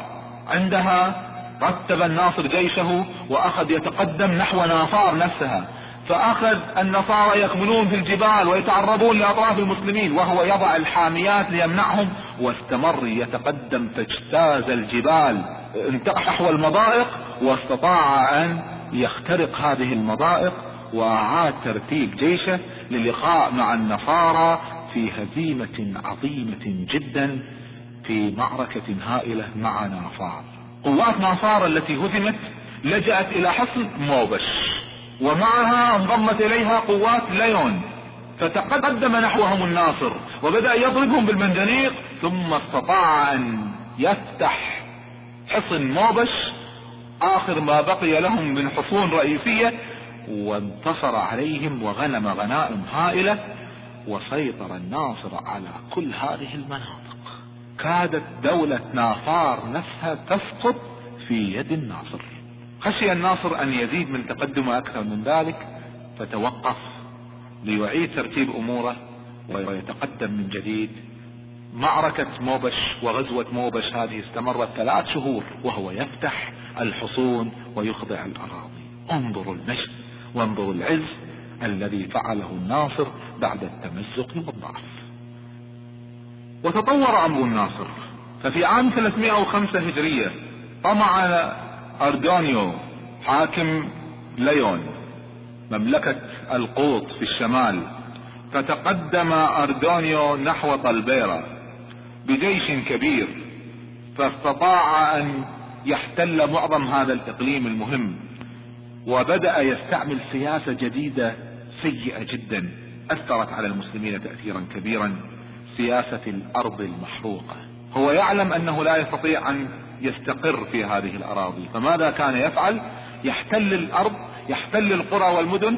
[SPEAKER 1] عندها رتب الناصر جيشه وأخذ يتقدم نحو ناصار نفسها. فأخذ النصارى يكمنون في الجبال ويتعرضون لأطراف المسلمين وهو يضع الحاميات ليمنعهم واستمر يتقدم فاجتاز الجبال. نحو المضائق واستطاع أن يخترق هذه المضائق وأعاد ترتيب جيشه للقاء مع النصارى في هزيمة عظيمة جدا في معركة هائلة مع نافار قوات نافار التي هزمت لجأت إلى حصن موبش ومعها انضمت إليها قوات ليون. فتقدم نحوهم الناصر وبدأ يضربهم بالمنجنيق ثم استطاع أن يفتح حصن موبش آخر ما بقي لهم من حصون رئيسية وانتصر عليهم وغنم غنائم هائلة وسيطر الناصر على كل هذه المناطق. كادت دولة نافار نفسها تسقط في يد الناصر. خشي الناصر أن يزيد من تقدمه أكثر من ذلك فتوقف ليعيد ترتيب أموره ويتقدم من جديد معركة موبش وغزوة موبش هذه استمرت ثلاث شهور وهو يفتح الحصون ويخضع الأراضي. انظروا المجد وانظروا العز الذي فعله الناصر بعد التمزق والضعف وتطور أمر الناصر. ففي عام 305 هجرية طمع أردونيو حاكم ليون مملكة القوط في الشمال فتقدم أردونيو نحو طلبيرا. بجيش كبير فاستطاع أن يحتل معظم هذا الإقليم المهم وبدأ يستعمل سياسة جديدة سيئة جدا أثرت على المسلمين تأثيرا كبيرا سياسة الأرض المحروقة. هو يعلم أنه لا يستطيع أن يستقر في هذه الأراضي فماذا كان يفعل؟ يحتل الأرض يحتل القرى والمدن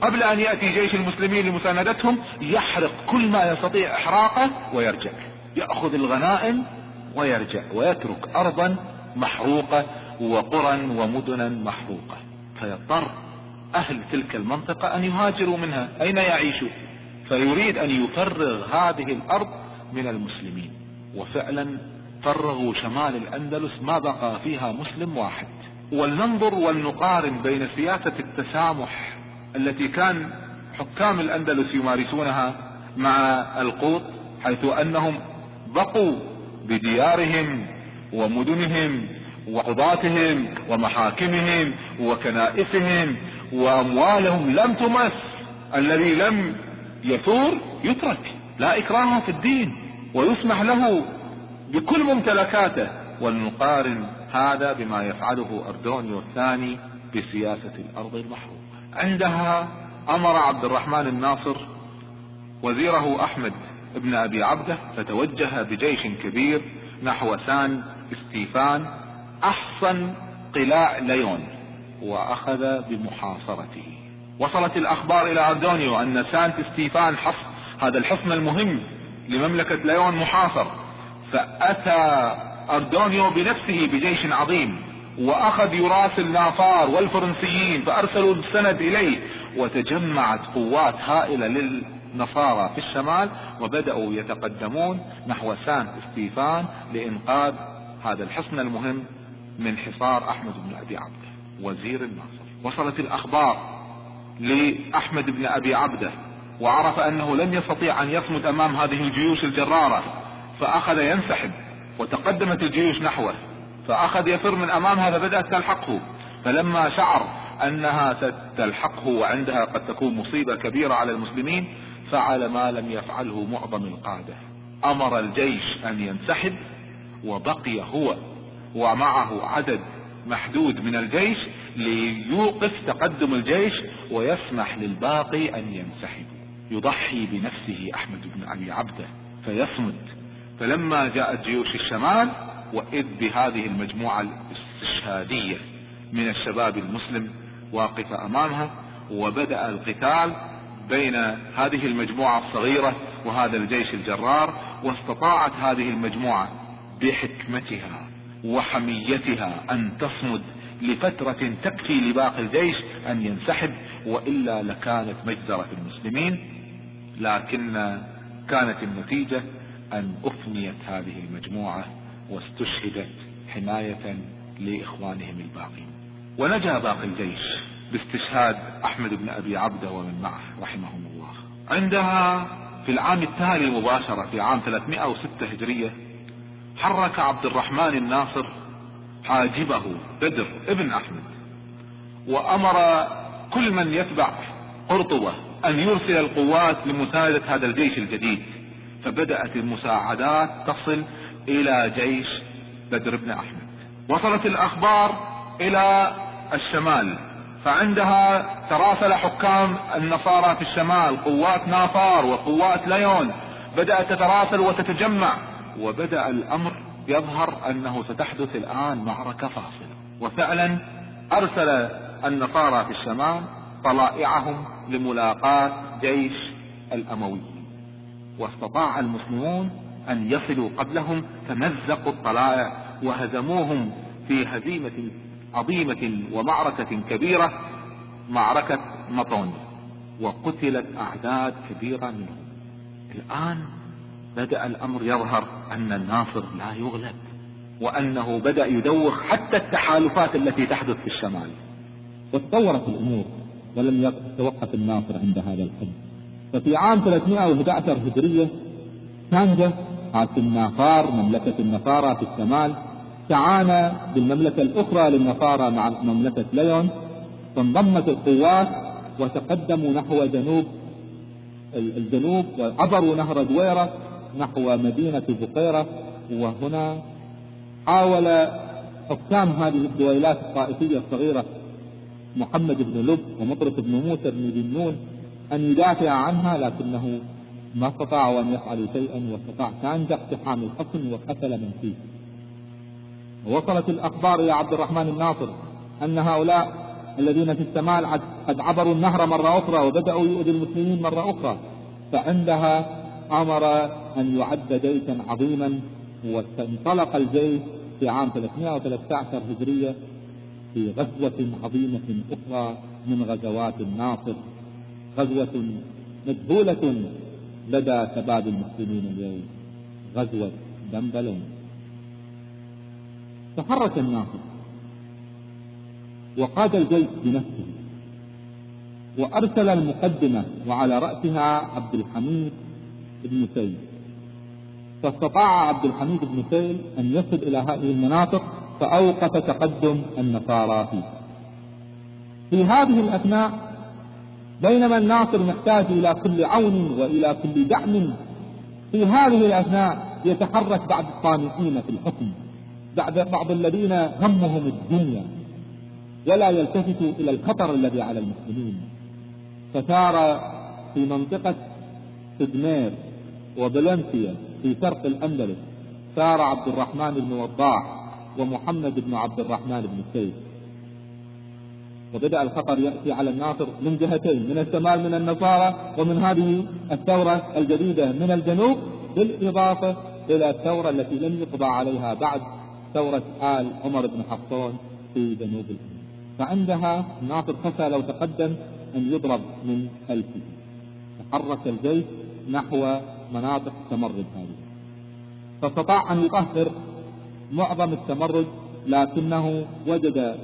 [SPEAKER 1] قبل أن يأتي جيش المسلمين لمساندتهم يحرق كل ما يستطيع إحراقه ويرجع. يأخذ الغنائم ويرجع ويترك أرضا محروقة وقرى ومدنا محروقة. فيضطر أهل تلك المنطقة أن يهاجروا منها. أين يعيشوا فيريد أن يفرغ هذه الأرض من المسلمين. وفعلا فرغوا شمال الأندلس ما بقى فيها مسلم واحد. ولننظر ولنقارن بين سياسة التسامح التي كان حكام الأندلس يمارسونها مع القوط حيث أنهم بقوا بديارهم ومدنهم وقضاتهم ومحاكمهم وكنائسهم وأموالهم لم تمس. الذي لم يثور يترك. لا إكراه في الدين ويسمح له بكل ممتلكاته. ولنقارن هذا بما يفعله أردونيو الثاني بسياسة الأرض المحرومة عندها أمر عبد الرحمن الناصر وزيره أحمد ابن أبي عبده فتوجه بجيش كبير نحو سان إستيفان أحصن قلاع ليون وأخذ بمحاصرته. وصلت الأخبار إلى أردونيو أن سانت ستيفان حصن هذا الحصن المهم لمملكة ليون محاصر فأتى أردونيو بنفسه بجيش عظيم وأخذ يراسل نافار والفرنسيين فأرسلوا السند إليه وتجمعت قوات هائلة للنصارى في الشمال وبدأوا يتقدمون نحو سانت ستيفان لإنقاذ هذا الحصن المهم من حصار أحمد بن أبي عبده وزير الناصر. وصلت الأخبار لأحمد بن أبي عبده وعرف أنه لن يستطيع أن يصمد أمام هذه الجيوش الجرارة فأخذ ينسحب وتقدمت الجيوش نحوه فأخذ يفر من أمامها فبدأت تلحقه. فلما شعر أنها ستلحقه وعندها قد تكون مصيبة كبيرة على المسلمين فعل ما لم يفعله معظم القادة. أمر الجيش أن ينسحب وبقي هو ومعه عدد محدود من الجيش ليوقف تقدم الجيش ويسمح للباقي أن ينسحبوا يضحي بنفسه أحمد بن أبي عبدة فيصمد فلما جاءت جيوش الشمال وإذ بهذه المجموعة الاستشهادية من الشباب المسلم واقفة أمامها وبدأ القتال بين هذه المجموعة الصغيرة وهذا الجيش الجرار واستطاعت هذه المجموعة بحكمتها وحميتها أن تصمد لفترة تكفي لباقي الجيش أن ينسحب وإلا لكانت مجزرة المسلمين. لكن كانت النتيجة أن أفنيت هذه المجموعة واستشهدت حماية لإخوانهم الباقين. ونجا باقي الجيش. باستشهاد أحمد بن أبي عبده ومن معه رحمهم الله. عندها في العام التالي مباشرة في عام 306 هجرية حرك عبد الرحمن الناصر حاجبه بدر ابن أحمد وأمر كل من يتبع قرطبة أن يرسل القوات لمساعدة هذا الجيش الجديد. فبدأت المساعدات تصل إلى جيش بدر بن أحمد. وصلت الأخبار إلى الشمال. فعندها تراسل حكام النصارى في الشمال قوات نافار وقوات ليون. بدأت تتراسل وتتجمع وبدأ الأمر يظهر أنه ستحدث الآن معركة فاصلة. وفعلا أرسل النصارى في الشمال طلائعهم لملاقاة جيش الأمويين. واستطاع المسلمون أن يصلوا قبلهم فمزقوا الطلائع وهزموهم في هزيمة عظيمة ومعركة كبيرة معركة مطون وقتلت أعداد كبيرة منهم. الآن بدأ الأمر يظهر أن الناصر لا يغلب وأنه بدأ يدوخ حتى التحالفات التي تحدث في الشمال.
[SPEAKER 2] وتطورت الأمور ولم يتوقف الناصر عند هذا الحد ففي عام 311 هجرية كانجة حاكم نافار مملكة النصارى في الشمال تعانى بالمملكة الأخرى للنصارى مع مملكة ليون فانضمت القوات وتقدموا نحو جنوب الجنوب وعبروا نهر دويرة نحو مدينة بقيرة وهنا حاول حكام هذه الدويلات الطائفية الصغيرة محمد بن لب ومطرف بن موسى بن جنون أن يدافع عنها لكنه ما استطاعوا أن يفعلوا شيئا واستطاع كان اقتحام الحصن وقتل من فيه. ووصلت الأخبار إلى عبد الرحمن الناصر أن هؤلاء الذين في الشمال قد عبروا النهر مرة أخرى وبدأوا يؤذي المسلمين مرة أخرى فعندها أمر أن يعد جيشا عظيما وانطلق الجيش في عام 313 هجرية في غزوة عظيمة أخرى من غزوات الناصر غزوة مجهولة لدى شباب المسلمين اليوم غزوة دمبلون. تحرك الناصر وقاد الجيش بنفسه وأرسل المقدمة وعلى رأسها عبد الحميد بن سيد. فاستطاع عبد الحميد بن سيد أن يصل إلى هذه المناطق فأوقف تقدم النصارى فيه. في هذه الأثناء بينما الناصر محتاج إلى كل عون وإلى كل دعم في هذه الأثناء يتحرك بعض الصامتين في الحكم. بعد بعض الذين همهم الدنيا ولا يلتفتوا إلى الخطر الذي على المسلمين. فثار في منطقة سدمير وبلنسيا في شرق الأندلس ثار عبد الرحمن بن وضاح ومحمد بن عبد الرحمن بن سيف. وبدأ الخطر يأتي على الناصر من جهتين من الشمال من النصارى ومن هذه الثورة الجديدة من الجنوب بالإضافة إلى الثورة التي لم يقضى عليها بعد ثورة آل عمر بن حفصون في جنوب الأندلس فعندها الناصر خشى لو تقدم أن يضرب من خلفه. تحرك الجيش نحو مناطق التمرد هذه. فاستطاع أن يطهر معظم التمرد لكنه وجد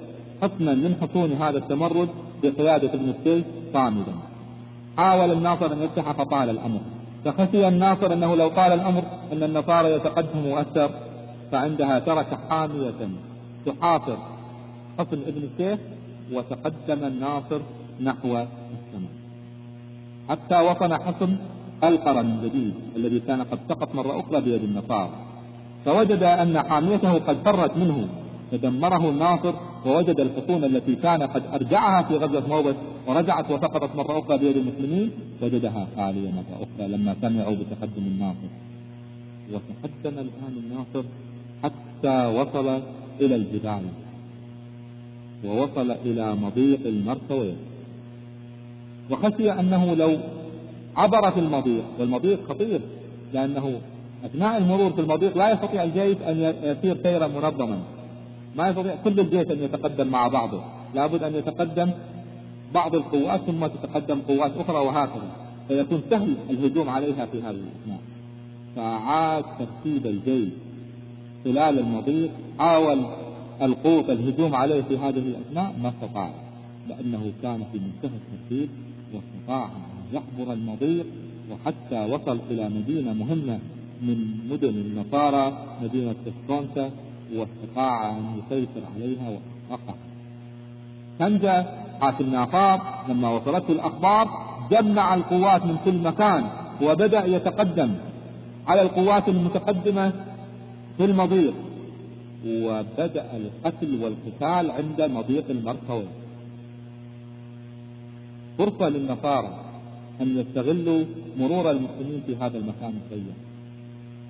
[SPEAKER 2] حصنا من حصون هذا التمرد بقيادة ابن السيف صامدا. حاول الناصر أن يفتح فطال الأمر. فخشي الناصر أنه لو طال الأمر أن النصارى يتقدم أكثر فعندها ترك حامية تحاصر حصن ابن السيف وتقدم الناصر نحو السماء. حتى وصل حصن القرن الجديد الذي كان قد سقط مرة أخرى بيد النصارى. فوجد أن حاميته قد فرت منه فدمره الناصر ووجد الحصون التي كان قد أرجعها في غزوة موبس ورجعت وسقطت مرة أخرى بيد المسلمين وجدها خالية مرة أخرى لما سمعوا بتقدم الناصر. وتقدم الآن الناصر حتى وصل إلى الجبال ووصل إلى مضيق المركوية وخشي أنه لو عبر في المضيق والمضيق خطير لأنه أثناء المرور في المضيق لا يستطيع الجيش أن يسير سيرا منظما ما يستطيع كل الجيش أن يتقدم مع بعضه. لابد أن يتقدم بعض القوات ثم تتقدم قوات أخرى وهكذا. فيكون سهل الهجوم عليها في هذه الأثناء. فعاد ترتيب الجيش. خلال المضيق حاول القوط الهجوم عليه في هذه الأثناء ما استطاع لأنه كان في منتهى الترتيب واستطاع أن يعبر المضيق وحتى وصل إلى مدينة مهمة من مدن النصارى مدينة تسكونتا واستطاع أن يسيطر عليها وحققها كنجة حاكم نافاط لما وصلته الأخبار جمع القوات من كل مكان وبدأ يتقدم. على القوات المتقدمة في المضيق وبدأ القتل والقتال عند مضيق المركوي فرصة للنصارى أن يستغلوا مرور المسلمين في هذا المكان الضيق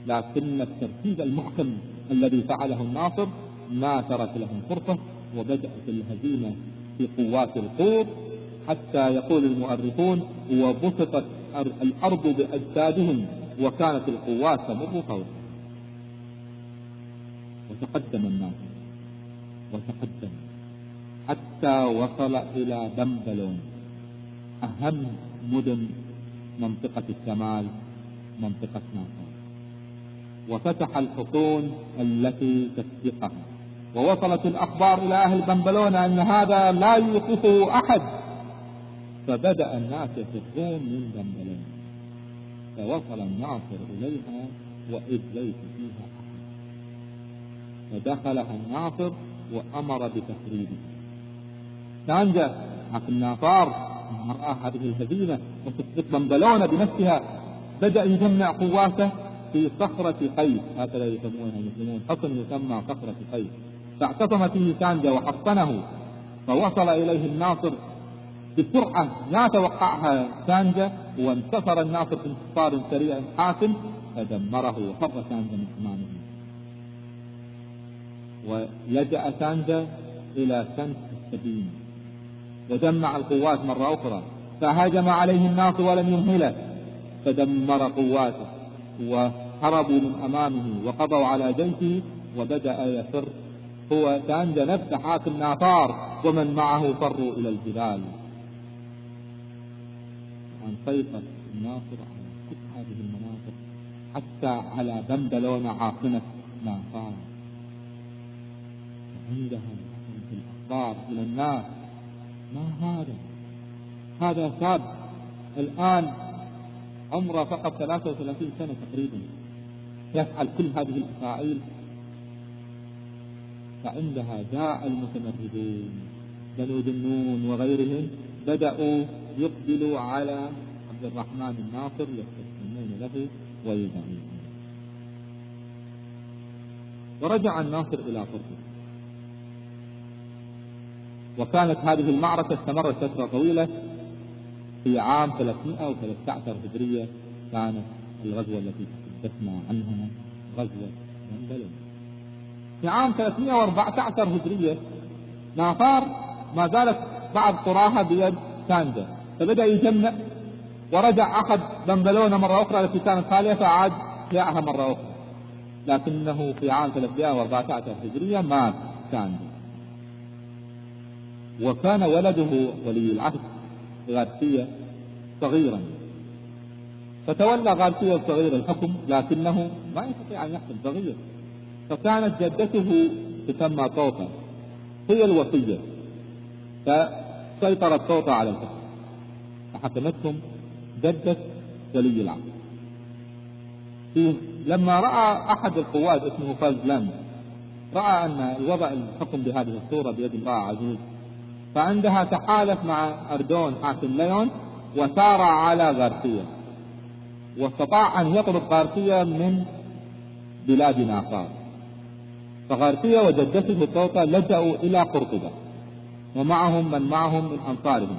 [SPEAKER 2] لكن الترتيب المحكم الذي فعله الناصر ما ترك لهم فرصة وبدأت الهزيمة في قوات القوط حتى يقول المؤرخون وبسطت الأرض بأجسادهم وكانت القوات تمر فوق وتقدم الناس. وتقدم. حتى وصل إلى بمبلون أهم مدن منطقة الشمال منطقة ناصر. وفتح الحصون التي تسبقها. ووصلت الأخبار إلى أهل بنبلونة أن هذا لا يوقفه أحد. فبدأ الناس يفرون من بنبلونة فوصل الناصر إليها وإذ ليس فيها أحد فدخلها الناصر وأمر بتخريبها سانجا عبد النافار رأى هذه الهزيمة وتصدق بنبلونة بنفسها بدأ يجمع قواته في صخرة قيس. هكذا يسمونها المسلمون حصن يسمى صخرة قيس. فاعتصم فيه سانجا وحصنه فوصل إليه الناصر بسرعة لا توقعها سانجا وانتصر الناصر في انتصار سريع حاسم فدمره وفر سانجا من أمامه ولجأ سانجا إلى سنت السبيل وجمع القوات مرة أخرى. فهاجم عليه الناصر ولم يمهله فدمر قواته وهربوا من أمامه وقضوا على جيشه وبدأ يفر. هو كان نفس حاكم نافار ومن معه فروا إلى الجبال. وأن سيطر الناصر على كل هذه المناطق حتى على بندلون عاصمة نافار. وعندها في الأخبار إلى الناس. ما هذا؟ هذا شاب الآن عمره فقط 33 سنة تقريبا. يفعل كل هذه الأفاعيل. فعندها جاء المتمردون بنو ذنون وغيرهم بدأوا يقبلوا على عبد الرحمن الناصر يستسلمون له ويدعون ورجع الناصر إلى قرطبة وكانت هذه المعركة استمرت فترة طويلة في عام 313 هجرية كانت الغزوة التي تحدثنا عنها غزوة بلد في عام 314 هجرية نافار ما زالت بعض قراها بيد سانجا. فبدأ يجمع ورجع أخذ بنبلونة مرة أخرى التي كانت خالية فعاد جاءها مرة أخرى. لكنه في عام 314 هجرية مات سانجا. وكان ولده ولي العهد غارسيا صغيرا. فتولى غارسيا الصغير الحكم لكنه ما يستطيع أن يحكم صغير. فكانت جدته تسمى طوطة هي الوصية. فسيطرت طوطة على الحكم. فحكمتهم جدة ولي العهد. لما رأى أحد القوات اسمه فازلان رأى أن الوضع الحكم بهذه الصورة بيد امرأة عزيز. فعندها تحالف مع أردون حاكم ليون وسار على غارسيا واستطاع أن يطرد غارسيا من بلاد نافار فغارسيا وجدته الطوطة لجأوا إلى قرطبة. ومعهم من معهم من أنصارهم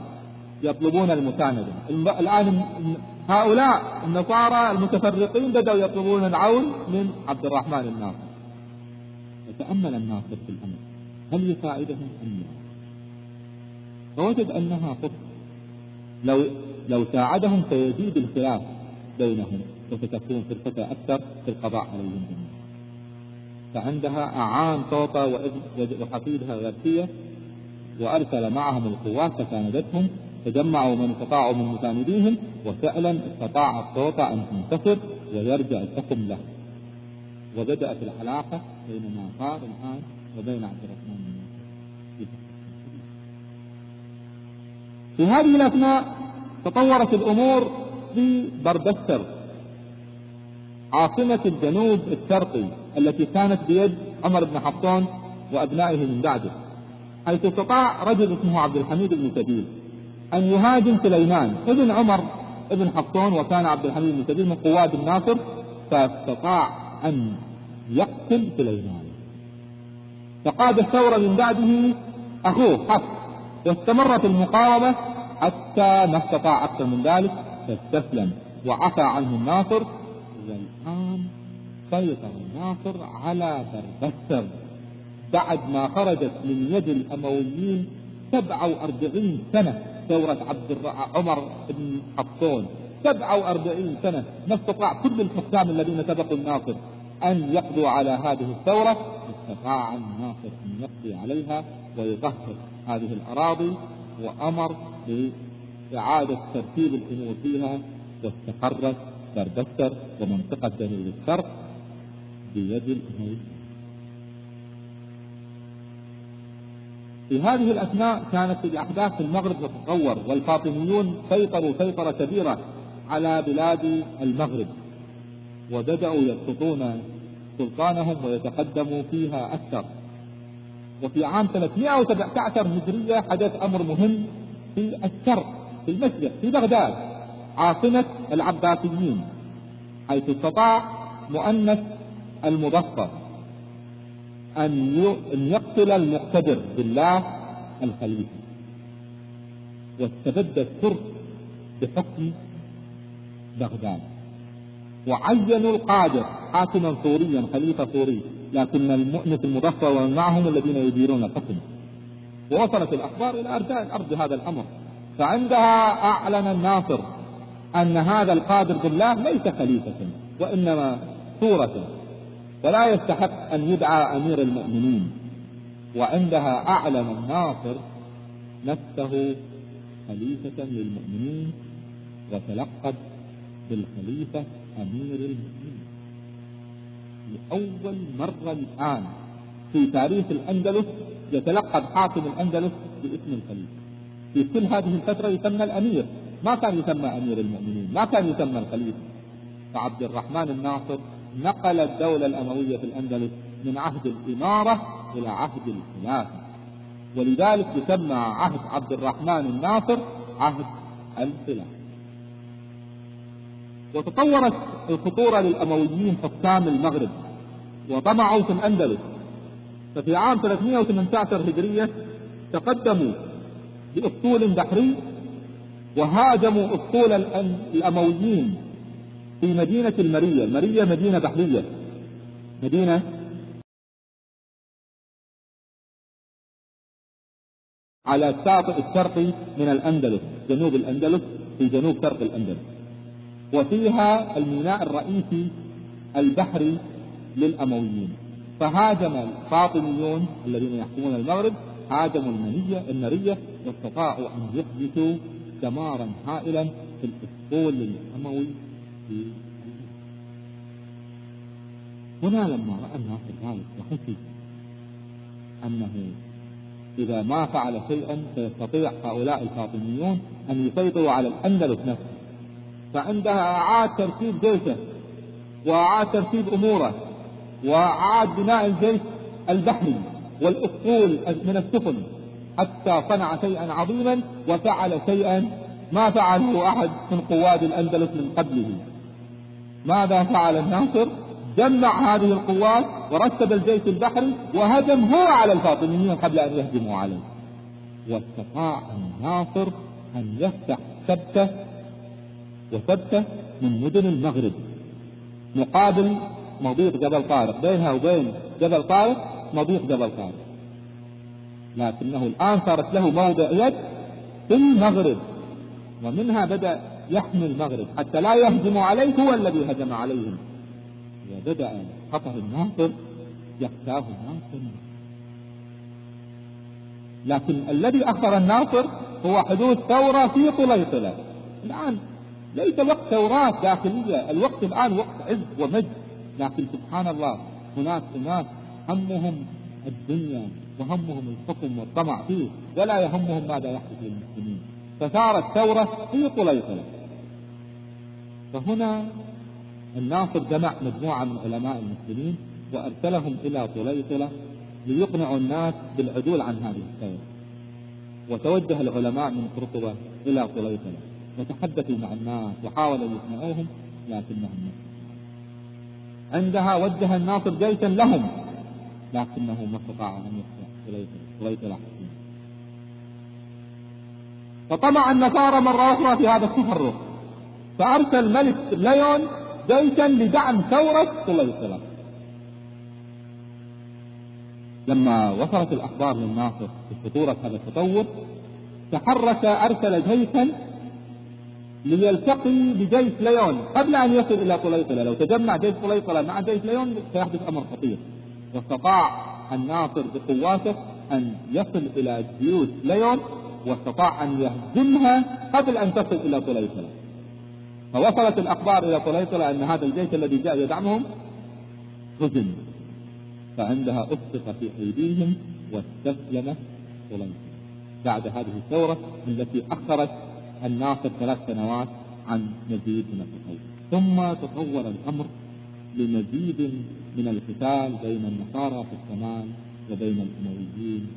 [SPEAKER 2] يطلبون المساندة. الآن هؤلاء النصارى المتفرقين بدأوا يطلبون العون من عبد الرحمن الناصر. فتأمل الناصر في الأمر. هل يساعدهم أم لا؟ فوجد أنها فرصة لو لو ساعدهم سيزيد الخلاف بينهم وستكون فرصة أكثر في القضاء عليهم جميعا فعندها أعان طوطة وحفيدها غرسية وأرسل معهم القوات فساندتهم تجمعوا من استطاعوا من مسانديهم وفعلا استطاعت طوطة أن تنتصر ويرجع الحكم له. وبدأت العلاقة بين ما صار الآن وبين عبد الرحمن. في هذه الأثناء تطورت الأمور في بردستر عاصمة الجنوب الشرقي التي كانت بيد عمر بن حفصان وأبنائه من بعده حيث استطاع رجل اسمه عبد الحميد بن سبيل أن يهاجم سليمان ابن عمر ابن حفصان وكان عبد الحميد بن سبيل من قواد الناصر فاستطاع أن يقتل سليمان. فقاد الثورة من بعده أخوه حفص واستمرت المقاومة حتى ما استطاع أكثر من ذلك فاستسلم. وعفى عنه الناصر. والآن سيطر الناصر على بربستر بعد ما خرجت من يد الأمويين 47 سنة ثورة عبد عمر بن حفصون. 47 سنة ما استطاع كل الحكام الذين سبقوا الناصر أن يقضوا على هذه الثورة. استطاع الناصر أن يقضي عليها ويطهر هذه الأراضي. وأمر بإعادة ترتيب الأمور فيها واستقرت دردستر ومنطقة جنوب الشرق بيد الأموي في هذه الأثناء كانت الأحداث في المغرب تتطور والفاطميون سيطروا سيطرة كبيرة على بلاد المغرب وبدأوا يسقطون سلطانهم ويتقدموا فيها أكثر. وفي عام 317 هجرية حدث أمر مهم في الشرق في المشرق في بغداد عاصمة العباسيين حيث استطاع مؤنث المظفر أن يقتل المقتدر بالله الخليفة واستبد الترك بحكم بغداد. وعينوا القادر حاكما سوريا خليفة سوري. لكن المؤنث المظفر ومن معهم الذين يديرون الحكم. ووصلت الأخبار إلى أرجاء الأرض هذا الأمر. فعندها أعلن الناصر أن هذا القادر بالله ليس خليفة وإنما صورة. ولا يستحق أن يدعى أمير المؤمنين. وعندها أعلن الناصر نفسه خليفة للمؤمنين وتلقب بالخليفة أمير المؤمنين. لأول مرة الآن. في تاريخ الأندلس يتلقب حاكم الأندلس باسم الخليفة في كل هذه الفترة يسمى الأمير. ما كان يسمى أمير المؤمنين ما كان يسمى الخليفة فعبد الرحمن الناصر نقل الدولة الأموية في الأندلس من عهد الإمارة إلى عهد الخلافة. ولذلك يسمى عهد عبد الرحمن الناصر عهد الخلافة. وتطورت الخطورة للأمويين حكام المغرب. وطمعوا في الأندلس ففي عام 318 هجرية تقدموا بأسطول بحري وهاجموا أسطول الأمويين في مدينة المرية. المرية مدينة بحرية. مدينة على الشاطئ الشرقي من الأندلس جنوب الأندلس في جنوب شرق الأندلس. وفيها الميناء الرئيسي البحري للأمويين. فهاجم الفاطميون الذين يحكمون المغرب هاجموا المنية النرية واستطاعوا أن يحدثوا دمارا هائلا في الأسطول الأموي في هنا لما رأى الناس ذلك وخشي أنه إذا ما فعل شيئا سيستطيع هؤلاء الفاطميون أن يسيطروا على الأندلس نفسه. فعندها أعاد ترتيب جيشه وأعاد ترتيب أموره. وأعاد بناء الجيش البحري والأسطول من السفن حتى صنع شيئا عظيما وفعل شيئا ما فعله أحد من قواد الأندلس من قبله. ماذا فعل الناصر؟ جمع هذه القوات ورتب الجيش البحري وهجم هو على الفاطميين قبل أن يهجموا عليه. واستطاع الناصر أن يفتح سبتة وسبتة من مدن المغرب مقابل مضيق جبل طارق. بينها وبين جبل طارق مضيق جبل طارق. لكنه الآن صارت له موضع يد في المغرب. ومنها بدأ يحمي المغرب. حتى لا يهجموا عليه هو الذي هجم عليهم. وبدأ خطر الناصر يختاه الناصر لكن الذي أخر الناصر هو حدوث ثورة في طليطلة. الآن ليس وقت ثورات داخلية. الوقت الآن وقت عز ومجد. لكن سبحان الله هناك أناس همهم الدنيا وهمهم الحكم والطمع فيه ولا يهمهم ماذا يحدث للمسلمين. فثارت ثورة في طليطلة فهنا الناصر جمع مجموعة من علماء المسلمين وأرسلهم إلى طليطلة ليقنعوا الناس بالعدول عن هذه الثورة. وتوجه العلماء من قرطبة إلى طليطلة وتحدثوا مع الناس وحاولوا يقنعوهم لكنهم عندها وجه الناصر جيشا لهم لكنه ما استطاع أن يقنع طليطلة فطمع النصارى مرة أخرى في هذا التفرق. فأرسل ملك ليون جيشا لدعم ثورة طليطلة لما وصلت الأخبار للناصر بخطورة هذا التطور تحرك أرسل جيشا ليلتقي بجيش ليون. قبل أن يصل إلى طليطلة لو تجمع جيش طليطلة مع جيش ليون سيحدث أمر خطير. واستطاع الناصر بقواته أن يصل إلى جيوش ليون واستطاع أن يهزمها قبل أن تصل إلى طليطلة فوصلت الأخبار إلى طليطلة أن هذا الجيش الذي جاء يدعمهم هزم. فعندها أسقط في أيديهم واستسلم طليطلة بعد هذه الثورة التي أخرت الناصر ثلاث سنوات عن مزيد من التطور. ثم تطور الأمر لمزيد من القتال بين النصارى في الشمال وبين الأمويين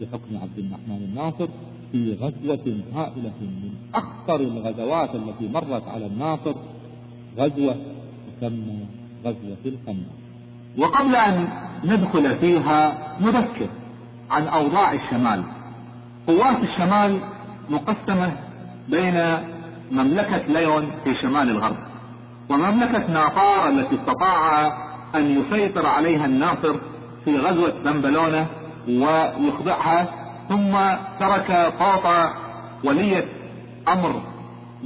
[SPEAKER 2] بحكم عبد الرحمن الناصر في غزوة هائلة من أخطر الغزوات التي مرت على الناصر غزوة تسمى غزوة الخندق.
[SPEAKER 1] وقبل أن ندخل فيها نذكر عن أوضاع الشمال. قوات الشمال مقسمة بين مملكة ليون في شمال الغرب ومملكة نافار التي استطاع أن يسيطر عليها الناصر في غزوة بنبلونة ويخضعها ثم ترك طوطا ولية أمر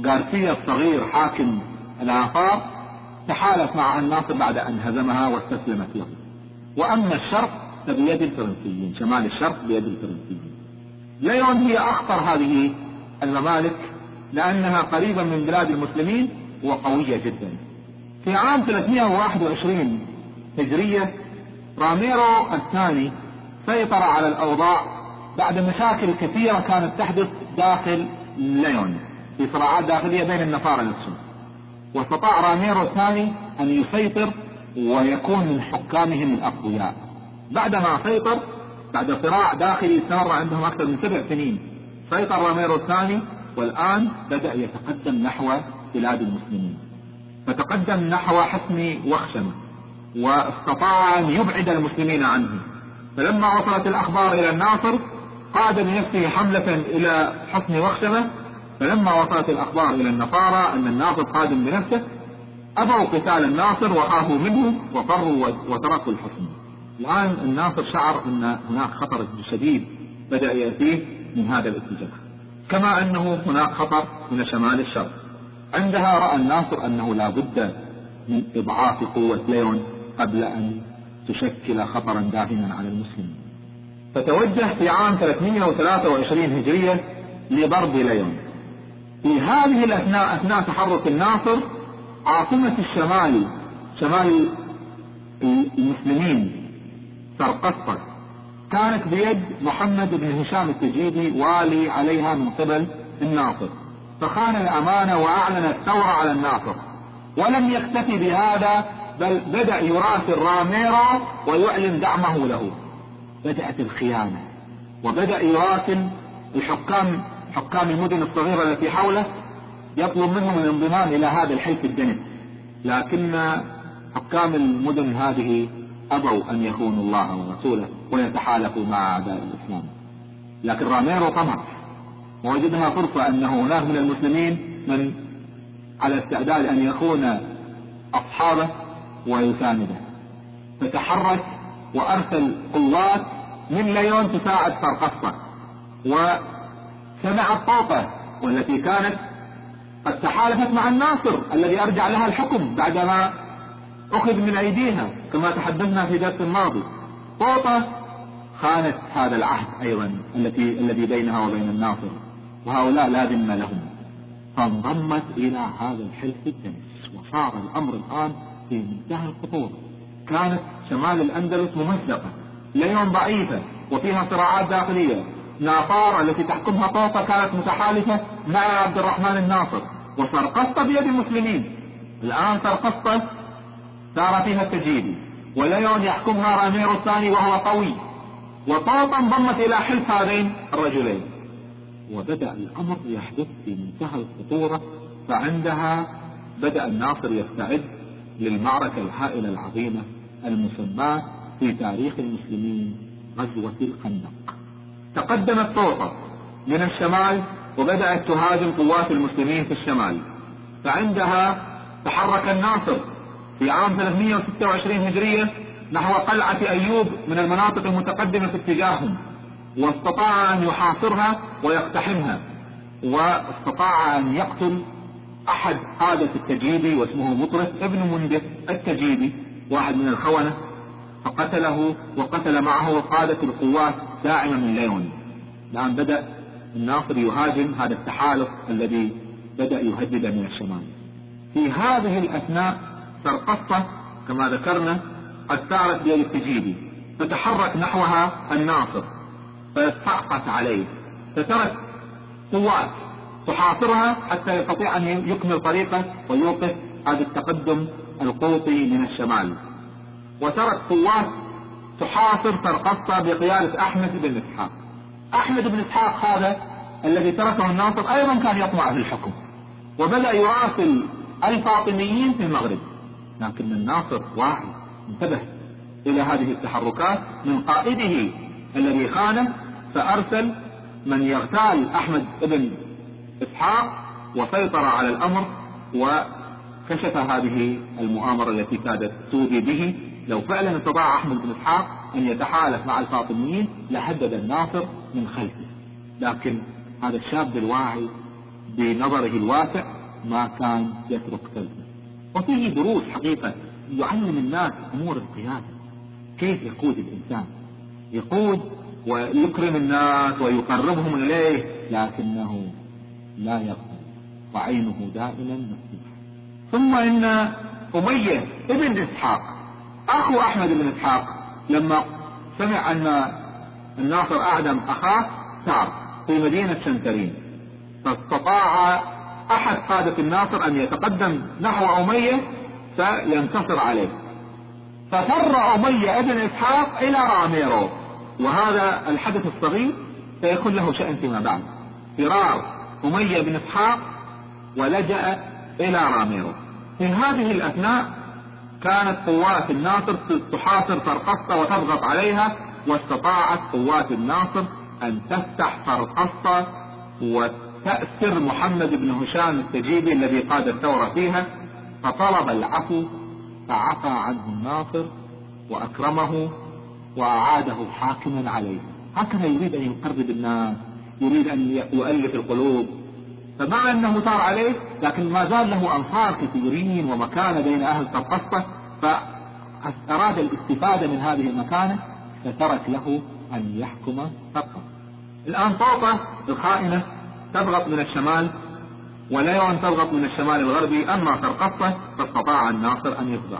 [SPEAKER 1] غارسيا الصغير حاكم الآثار تحالف مع الناصر بعد أن هزمها واستسلمت له. وأما الشرق فبيد الفرنسيين شمال الشرق بيد الفرنسيين. ليون هي أخطر هذه الممالك لأنها قريبة من بلاد المسلمين وقوية جدا. في عام 321 هجرية راميرو الثاني سيطر على الأوضاع بعد مشاكل كثيرة كانت تحدث داخل ليون في صراعات داخلية بين النصارى نفسهم. واستطاع راميرو الثاني أن يسيطر ويكون من حكامهم الأقوياء. بعدما سيطر بعد صراع داخلي استمر عندهم أكثر من سبع سنين سيطر راميرو الثاني والآن بدأ يتقدم نحو بلاد المسلمين. فتقدم نحو حصن وخشم واستطاع أن يبعد المسلمين عنه. فلما وصلت الأخبار إلى الناصر قاد بنفسه حملة إلى حصن وخشمة. فلما وصلت الأخبار إلى النصارى أن الناصر قادم بنفسه أبوا قتال الناصر وخافوا منه وفروا وتركوا الحصن الآن الناصر شعر أن هناك خطر شديد بدأ يأتيه من هذا الاتجاه. كما أنه هناك خطر من شمال الشرق. عندها رأى الناصر أنه لا بد من إضعاف قوة ليون قبل أن تشكل خطرا داهما على المسلمين. فتوجه في عام 323 هجرية لضرب ليون. في هذه الأثناء أثناء تحرك الناصر عاصمة الشمال شمال المسلمين سرقسطة كانت بيد محمد بن هشام التجيبي والي عليها من قبل الناصر فخان الأمانة وأعلن الثورة على الناصر ولم يكتفي بهذا بل بدأ يراسل راميرو ويعلن دعمه له. بدأت الخيانة. وبدأ يراسل الحكام حكام المدن الصغيرة التي حوله يطلب منهم الانضمام إلى هذا الحلف الدنس لكن حكام المدن هذه أبوا أن يخونوا الله ورسوله ويتحالفوا مع أعداء الإسلام. لكن راميرو طمع. ووجدها فرصة أنه هناك من المسلمين من على استعداد أن يخون أصحابه ويسانده. فتحرك وأرسل قوات من ليون تساعد سرقسطة وسمع الطوطة والتي كانت قد تحالفت مع الناصر الذي أرجع لها الحكم بعدما أخذ من أيديها كما تحدثنا في درس الماضي. طوطة خانت هذا العهد أيضا التي الذي بينها وبين الناصر. وهؤلاء لا ذمة لهم. فانضمت إلى هذا الحلف الدنس. وصار الأمر الآن في منتهى الخطورة. كانت شمال الأندلس ممزقة ليون ضعيفة وفيها صراعات داخلية. نافار التي تحكمها طوطة كانت متحالفة مع عبد الرحمن الناصر. وسرقسطة بيد المسلمين. الآن سرقسطة صار فيها التجيبي وليون يحكمها راميرو الثاني وهو قوي. وطوطا انضمت إلى حلف هذين الرجلين. وبدأ الأمر يحدث في منتهى الخطورة فعندها بدأ الناصر يستعد للمعركة الهائلة العظيمة المسماة في تاريخ المسلمين غزوة الخندق تقدمت طوطة من الشمال وبدأت تهاجم قوات المسلمين في الشمال. فعندها تحرك الناصر في عام 326 هجرية نحو قلعة أيوب من المناطق المتقدمة في اتجاههم واستطاع أن يحاصرها ويقتحمها واستطاع أن يقتل أحد قادة التجيبي واسمه مطرف ابن مندف التجيبي واحد من الخونة فقتله وقتل معه قادة القوات داعمة من ليون. الآن بدأ الناصر يهاجم هذا التحالف الذي بدأ يهدد من الشمال. في هذه الأثناء سرقسطة كما ذكرنا قد سارت بيد التجيبي فتحرك نحوها الناصر فصعقت عليه. فترك قوات تحاصرها حتى يستطيع أن يكمل طريقه ويوقف هذا التقدم القوطي من الشمال. وترك قوات تحاصر ترقصة بقيادة أحمد بن إسحاق. أحمد بن إسحاق هذا الذي تركه الناصر أيضا كان يطمع في الحكم وبدأ يراسل الفاطميين في المغرب. لكن الناصر واعي انتبه إلى هذه التحركات من قائده الذي خانه فأرسل من يغتال أحمد بن إسحاق وسيطر على الأمر وكشف هذه المؤامرة التي كادت تودي به. لو فعلا استطاع أحمد بن إسحاق أن يتحالف مع الفاطميين لهدد الناصر من خلفه. لكن هذا الشاب الواعي بنظره الواسع ما كان يترك خلفه. وفيه دروس حقيقة يعلم الناس أمور القيادة. كيف يقود الإنسان؟ يقود ويكرم الناس ويقربهم إليه لكنه لا يغفل وعينه دائما مفتوحة. ثم إن أمية ابن إسحاق أخو أحمد بن إسحاق لما سمع أن الناصر أعدم أخاه سار في مدينة شنترين فاستطاع أحد قادة الناصر أن يتقدم نحو أمية فينتصر عليه. ففر أمية ابن إسحاق إلى راميرو. وهذا الحدث الصغير سيكون له شأن فيما بعد. فرار أمية بن إسحاق ولجأ إلى راميرو. في هذه الأثناء كانت قوات الناصر تحاصر فرقسطة وتضغط عليها واستطاعت قوات الناصر أن تفتح فرقسطة وتأسر محمد بن هشام التجيبي الذي قاد الثورة فيها فطلب العفو فعفى عنه الناصر وأكرمه وأعاده حاكما عليه. هكذا يريد أن يقرب الناس يريد أن يؤلف القلوب. فمع أنه صار عليه لكن ما زال له أنصار كثيرين ومكانة بين أهل طرقسطة فأراد الاستفادة من هذه المكانة فترك له أن يحكم طرقسطة الآن طوطة الخائنة تضغط من الشمال وليون تضغط من الشمال الغربي أما طرقسطة فاستطاع الناصر أن يخضع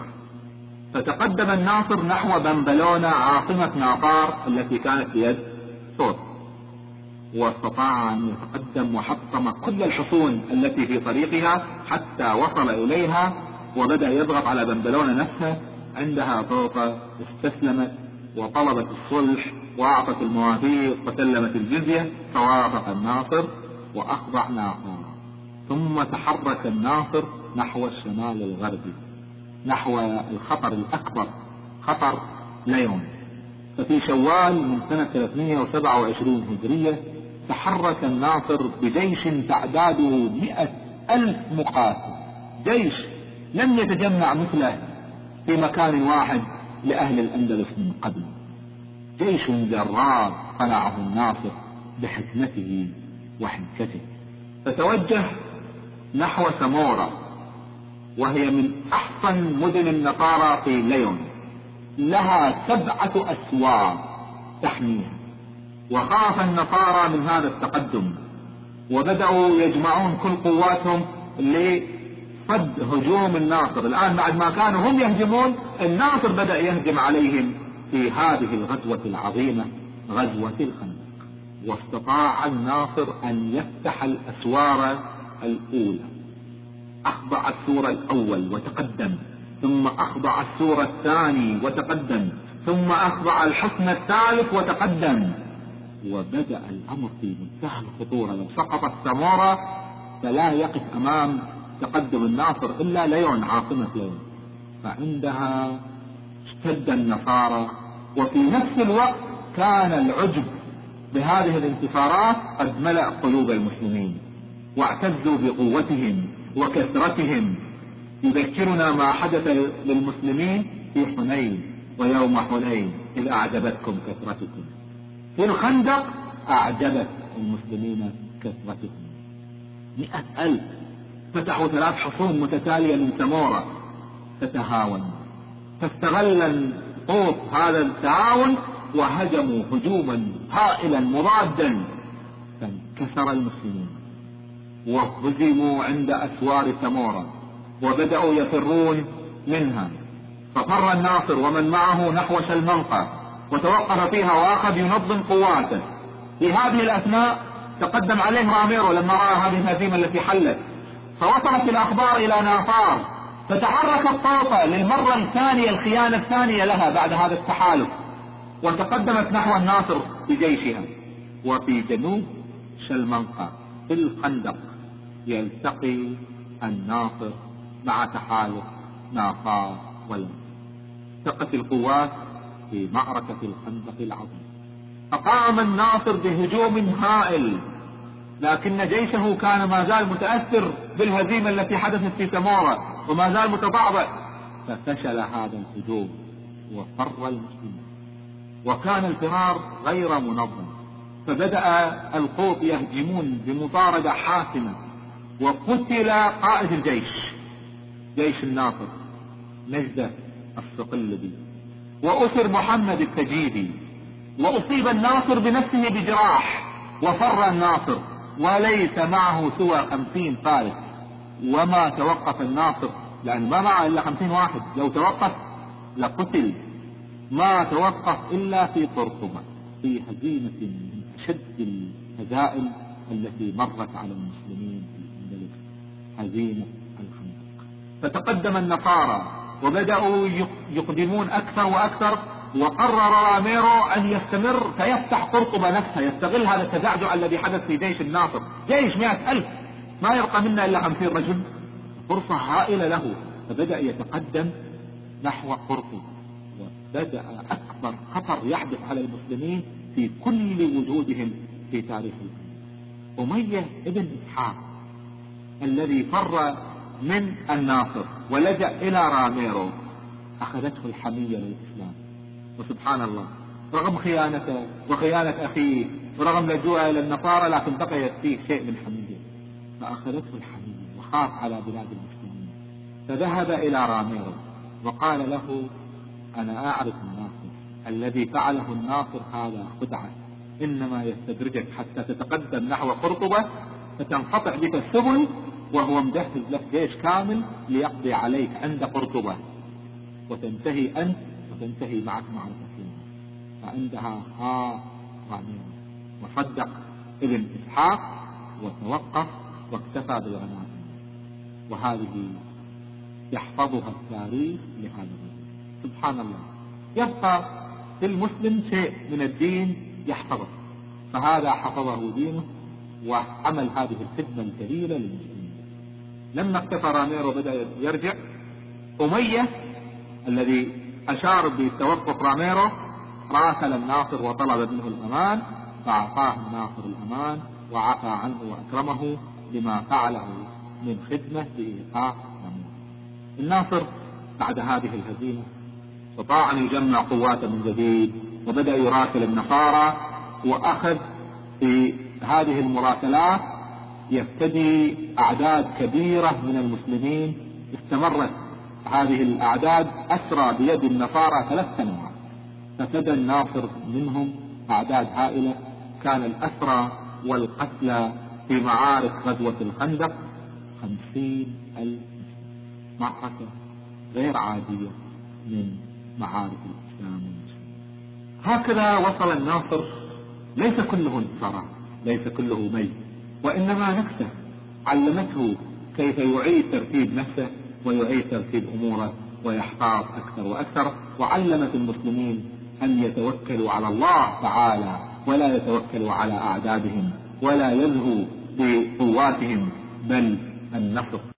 [SPEAKER 1] فتقدم الناصر نحو بنبلونة عاصمة ناطار التي كانت بيد صوت واستطاع أن يتقدم وحطم كل الحصون التي في طريقها حتى وصل إليها وبدأ يضغط على بنبلونة نفسها عندها طوطة استسلمت وطلبت الصلح وأعطت المواثيق وسلمت الجزية فوافق الناصر. وأخضع ناصر ثم تحرك الناصر نحو الشمال الغربي نحو الخطر الأكبر خطر ليون. ففي شوال من سنة 327 هجرية تحرك الناصر بجيش تعداده مئة ألف مقاتل. جيش لم يتجمع مثله في مكان واحد لأهل الأندلس من قبل. جيش جرار صنعه الناصر بحكمته وحنكته فتوجه نحو سمورة وهي من أحسن مدن النصارى في ليون. لها سبعة أسوار تحميها. وخاف النصارى من هذا التقدم وبدأوا يجمعون كل قواتهم لصد هجوم الناصر. الآن بعد ما كانوا هم يهجمون الناصر بدأ يهجم عليهم في هذه الغزوة العظيمة غزوة الخندق. واستطاع الناصر أن يفتح الأسوار الأولى. أخضع السور الأول وتقدم ثم أخضع السور الثاني وتقدم ثم أخضع الحصن الثالث وتقدم. وبدأ الأمر في منتهى الخطورة. لو سقطت سمورة فلا يقف أمام تقدم الناصر إلا ليون عاصمة ليون. فعندها اشتد النصارى وفي نفس الوقت كان العجب بهذه الانتصارات قد ملأ قلوب المسلمين واعتزوا بقوتهم وكثرتهم. يذكرنا ما حدث للمسلمين في حنين ويوم حنين إذ أعجبتكم كثرتكم. في الخندق أعجبت المسلمين كثرتهم. مئة ألف فتحوا ثلاث حصون متتالية من سمورة تتهاون. فاستغل الطوط هذا التعاون وهجموا هجوما هائلا مضادا فانكسر المسلمون. وهزموا عند أسوار سمورة وبدأوا يفرون منها. ففر الناصر ومن معه نحو شلمنقة وتوقف فيها وأخذ ينظم قواته. في هذه الاثناء تقدم عليه راميرو لما رأى هذه الهزيمة التي حلت. فوصلت الأخبار إلى نافار فتحرك الطوطة للمرة الثانية الخيانة الثانية لها بعد هذا التحالف. وتقدمت نحو الناصر بجيشها وفي جنوب شلمنقة في الخندق يلتقي الناصر مع تحالف نافار والمنصر التقت القوات في معركة الخندق العظيم. فقام الناصر بهجوم هائل لكن جيشه كان ما زال متأثر بالهزيمة التي حدثت في تمورة وما زال متضعضع. ففشل هذا الهجوم وفر المسلمون وكان الفرار غير منظم. فبدأ القوط يهجمون بمطاردة حاسمة وقتل قائد الجيش جيش الناصر نجدة الصقلبي وأسر محمد التجيبي وأصيب الناصر بنفسه بجراح وفر الناصر وليس معه سوى خمسين فارس. وما توقف الناصر لأن ما معه إلا خمسين واحد. لو توقف لقتل. ما توقف إلا في قرطبة في هزيمة من أشد الهزائم التي مرت على المسلمين في الأندلس هزيمة الخندق. فتقدم النصارى وبدأوا يقدمون أكثر وأكثر وقرر راميرو أن يستمر فيفتح قرطبة نفسها يستغل هذا التزعزع الذي حدث في جيش الناصر. جيش مئة ألف ما يبقى منا إلا خمسين رجل. فرصة هائلة له فبدأ يتقدم نحو قرطبة وبدأ أكبر خطر يحدث على المسلمين في كل وجودهم في تاريخ أمية ابن إسحاق الذي فر من الناصر ولجأ إلى راميرو أخذته الحمية للإسلام. وسبحان الله رغم خيانته وخيانة أخيه ورغم لجوءه إلى النصارى لكن بقيت فيه شيء من حمية. فأخذته الحمية وخاف على بلاد المسلمين. فذهب إلى راميرو وقال له أنا أعرف الناصر. الذي فعله الناصر هذا خدعة. إنما يستدرجك حتى تتقدم نحو قرطبة فتنقطع بك السبل وهو مجهز لك جيش كامل ليقضي عليك عند قرطبة. وتنتهي أنت وتنتهي معك معركة فعندها ها غانية وصدق ابن إسحاق وتوقف واكتفى بالغنائم. وهذه يحفظها التاريخ لهذا الرجل سبحان الله. يبقى في المسلم شيء من الدين يحفظه. فهذا حفظه دينه وعمل هذه الخدمة الكبيرة للمسلمين. لما اكتفى راميرو بدأ يرجع أمية الذي أشار بتوقف راميرو راسل الناصر وطلب منه الأمان فأعطاه الناصر الأمان وعفى عنه وأكرمه لما فعله من خدمة لإيقاف الناصر بعد هذه الهزيمة استطاع أن يجمع قواته من جديد وبدأ يراسل النصارى وأخذ في هذه المراسلات يفتدي أعداد كبيرة من المسلمين. استمرت هذه الأعداد أسرى بيد النصارى ثلاث سنوات. ففدى الناصر منهم أعداد هائلة كان الأسرى والقتلى في معارك غزوة الخندق خمسين ألف معركة غير عادية من معارك الإسلام هكذا وصل الناصر ليس كله انتصارات ليس كله ميت وإنما نفسه علمته كيف يعيد ترتيب نفسه ويعيد ترتيب أموره ويحتاط أكثر وأكثر وعلمت المسلمين أن يتوكلوا على الله تعالى ولا يتوكلوا على أعدادهم ولا يلهوا بقواتهم بل النصر.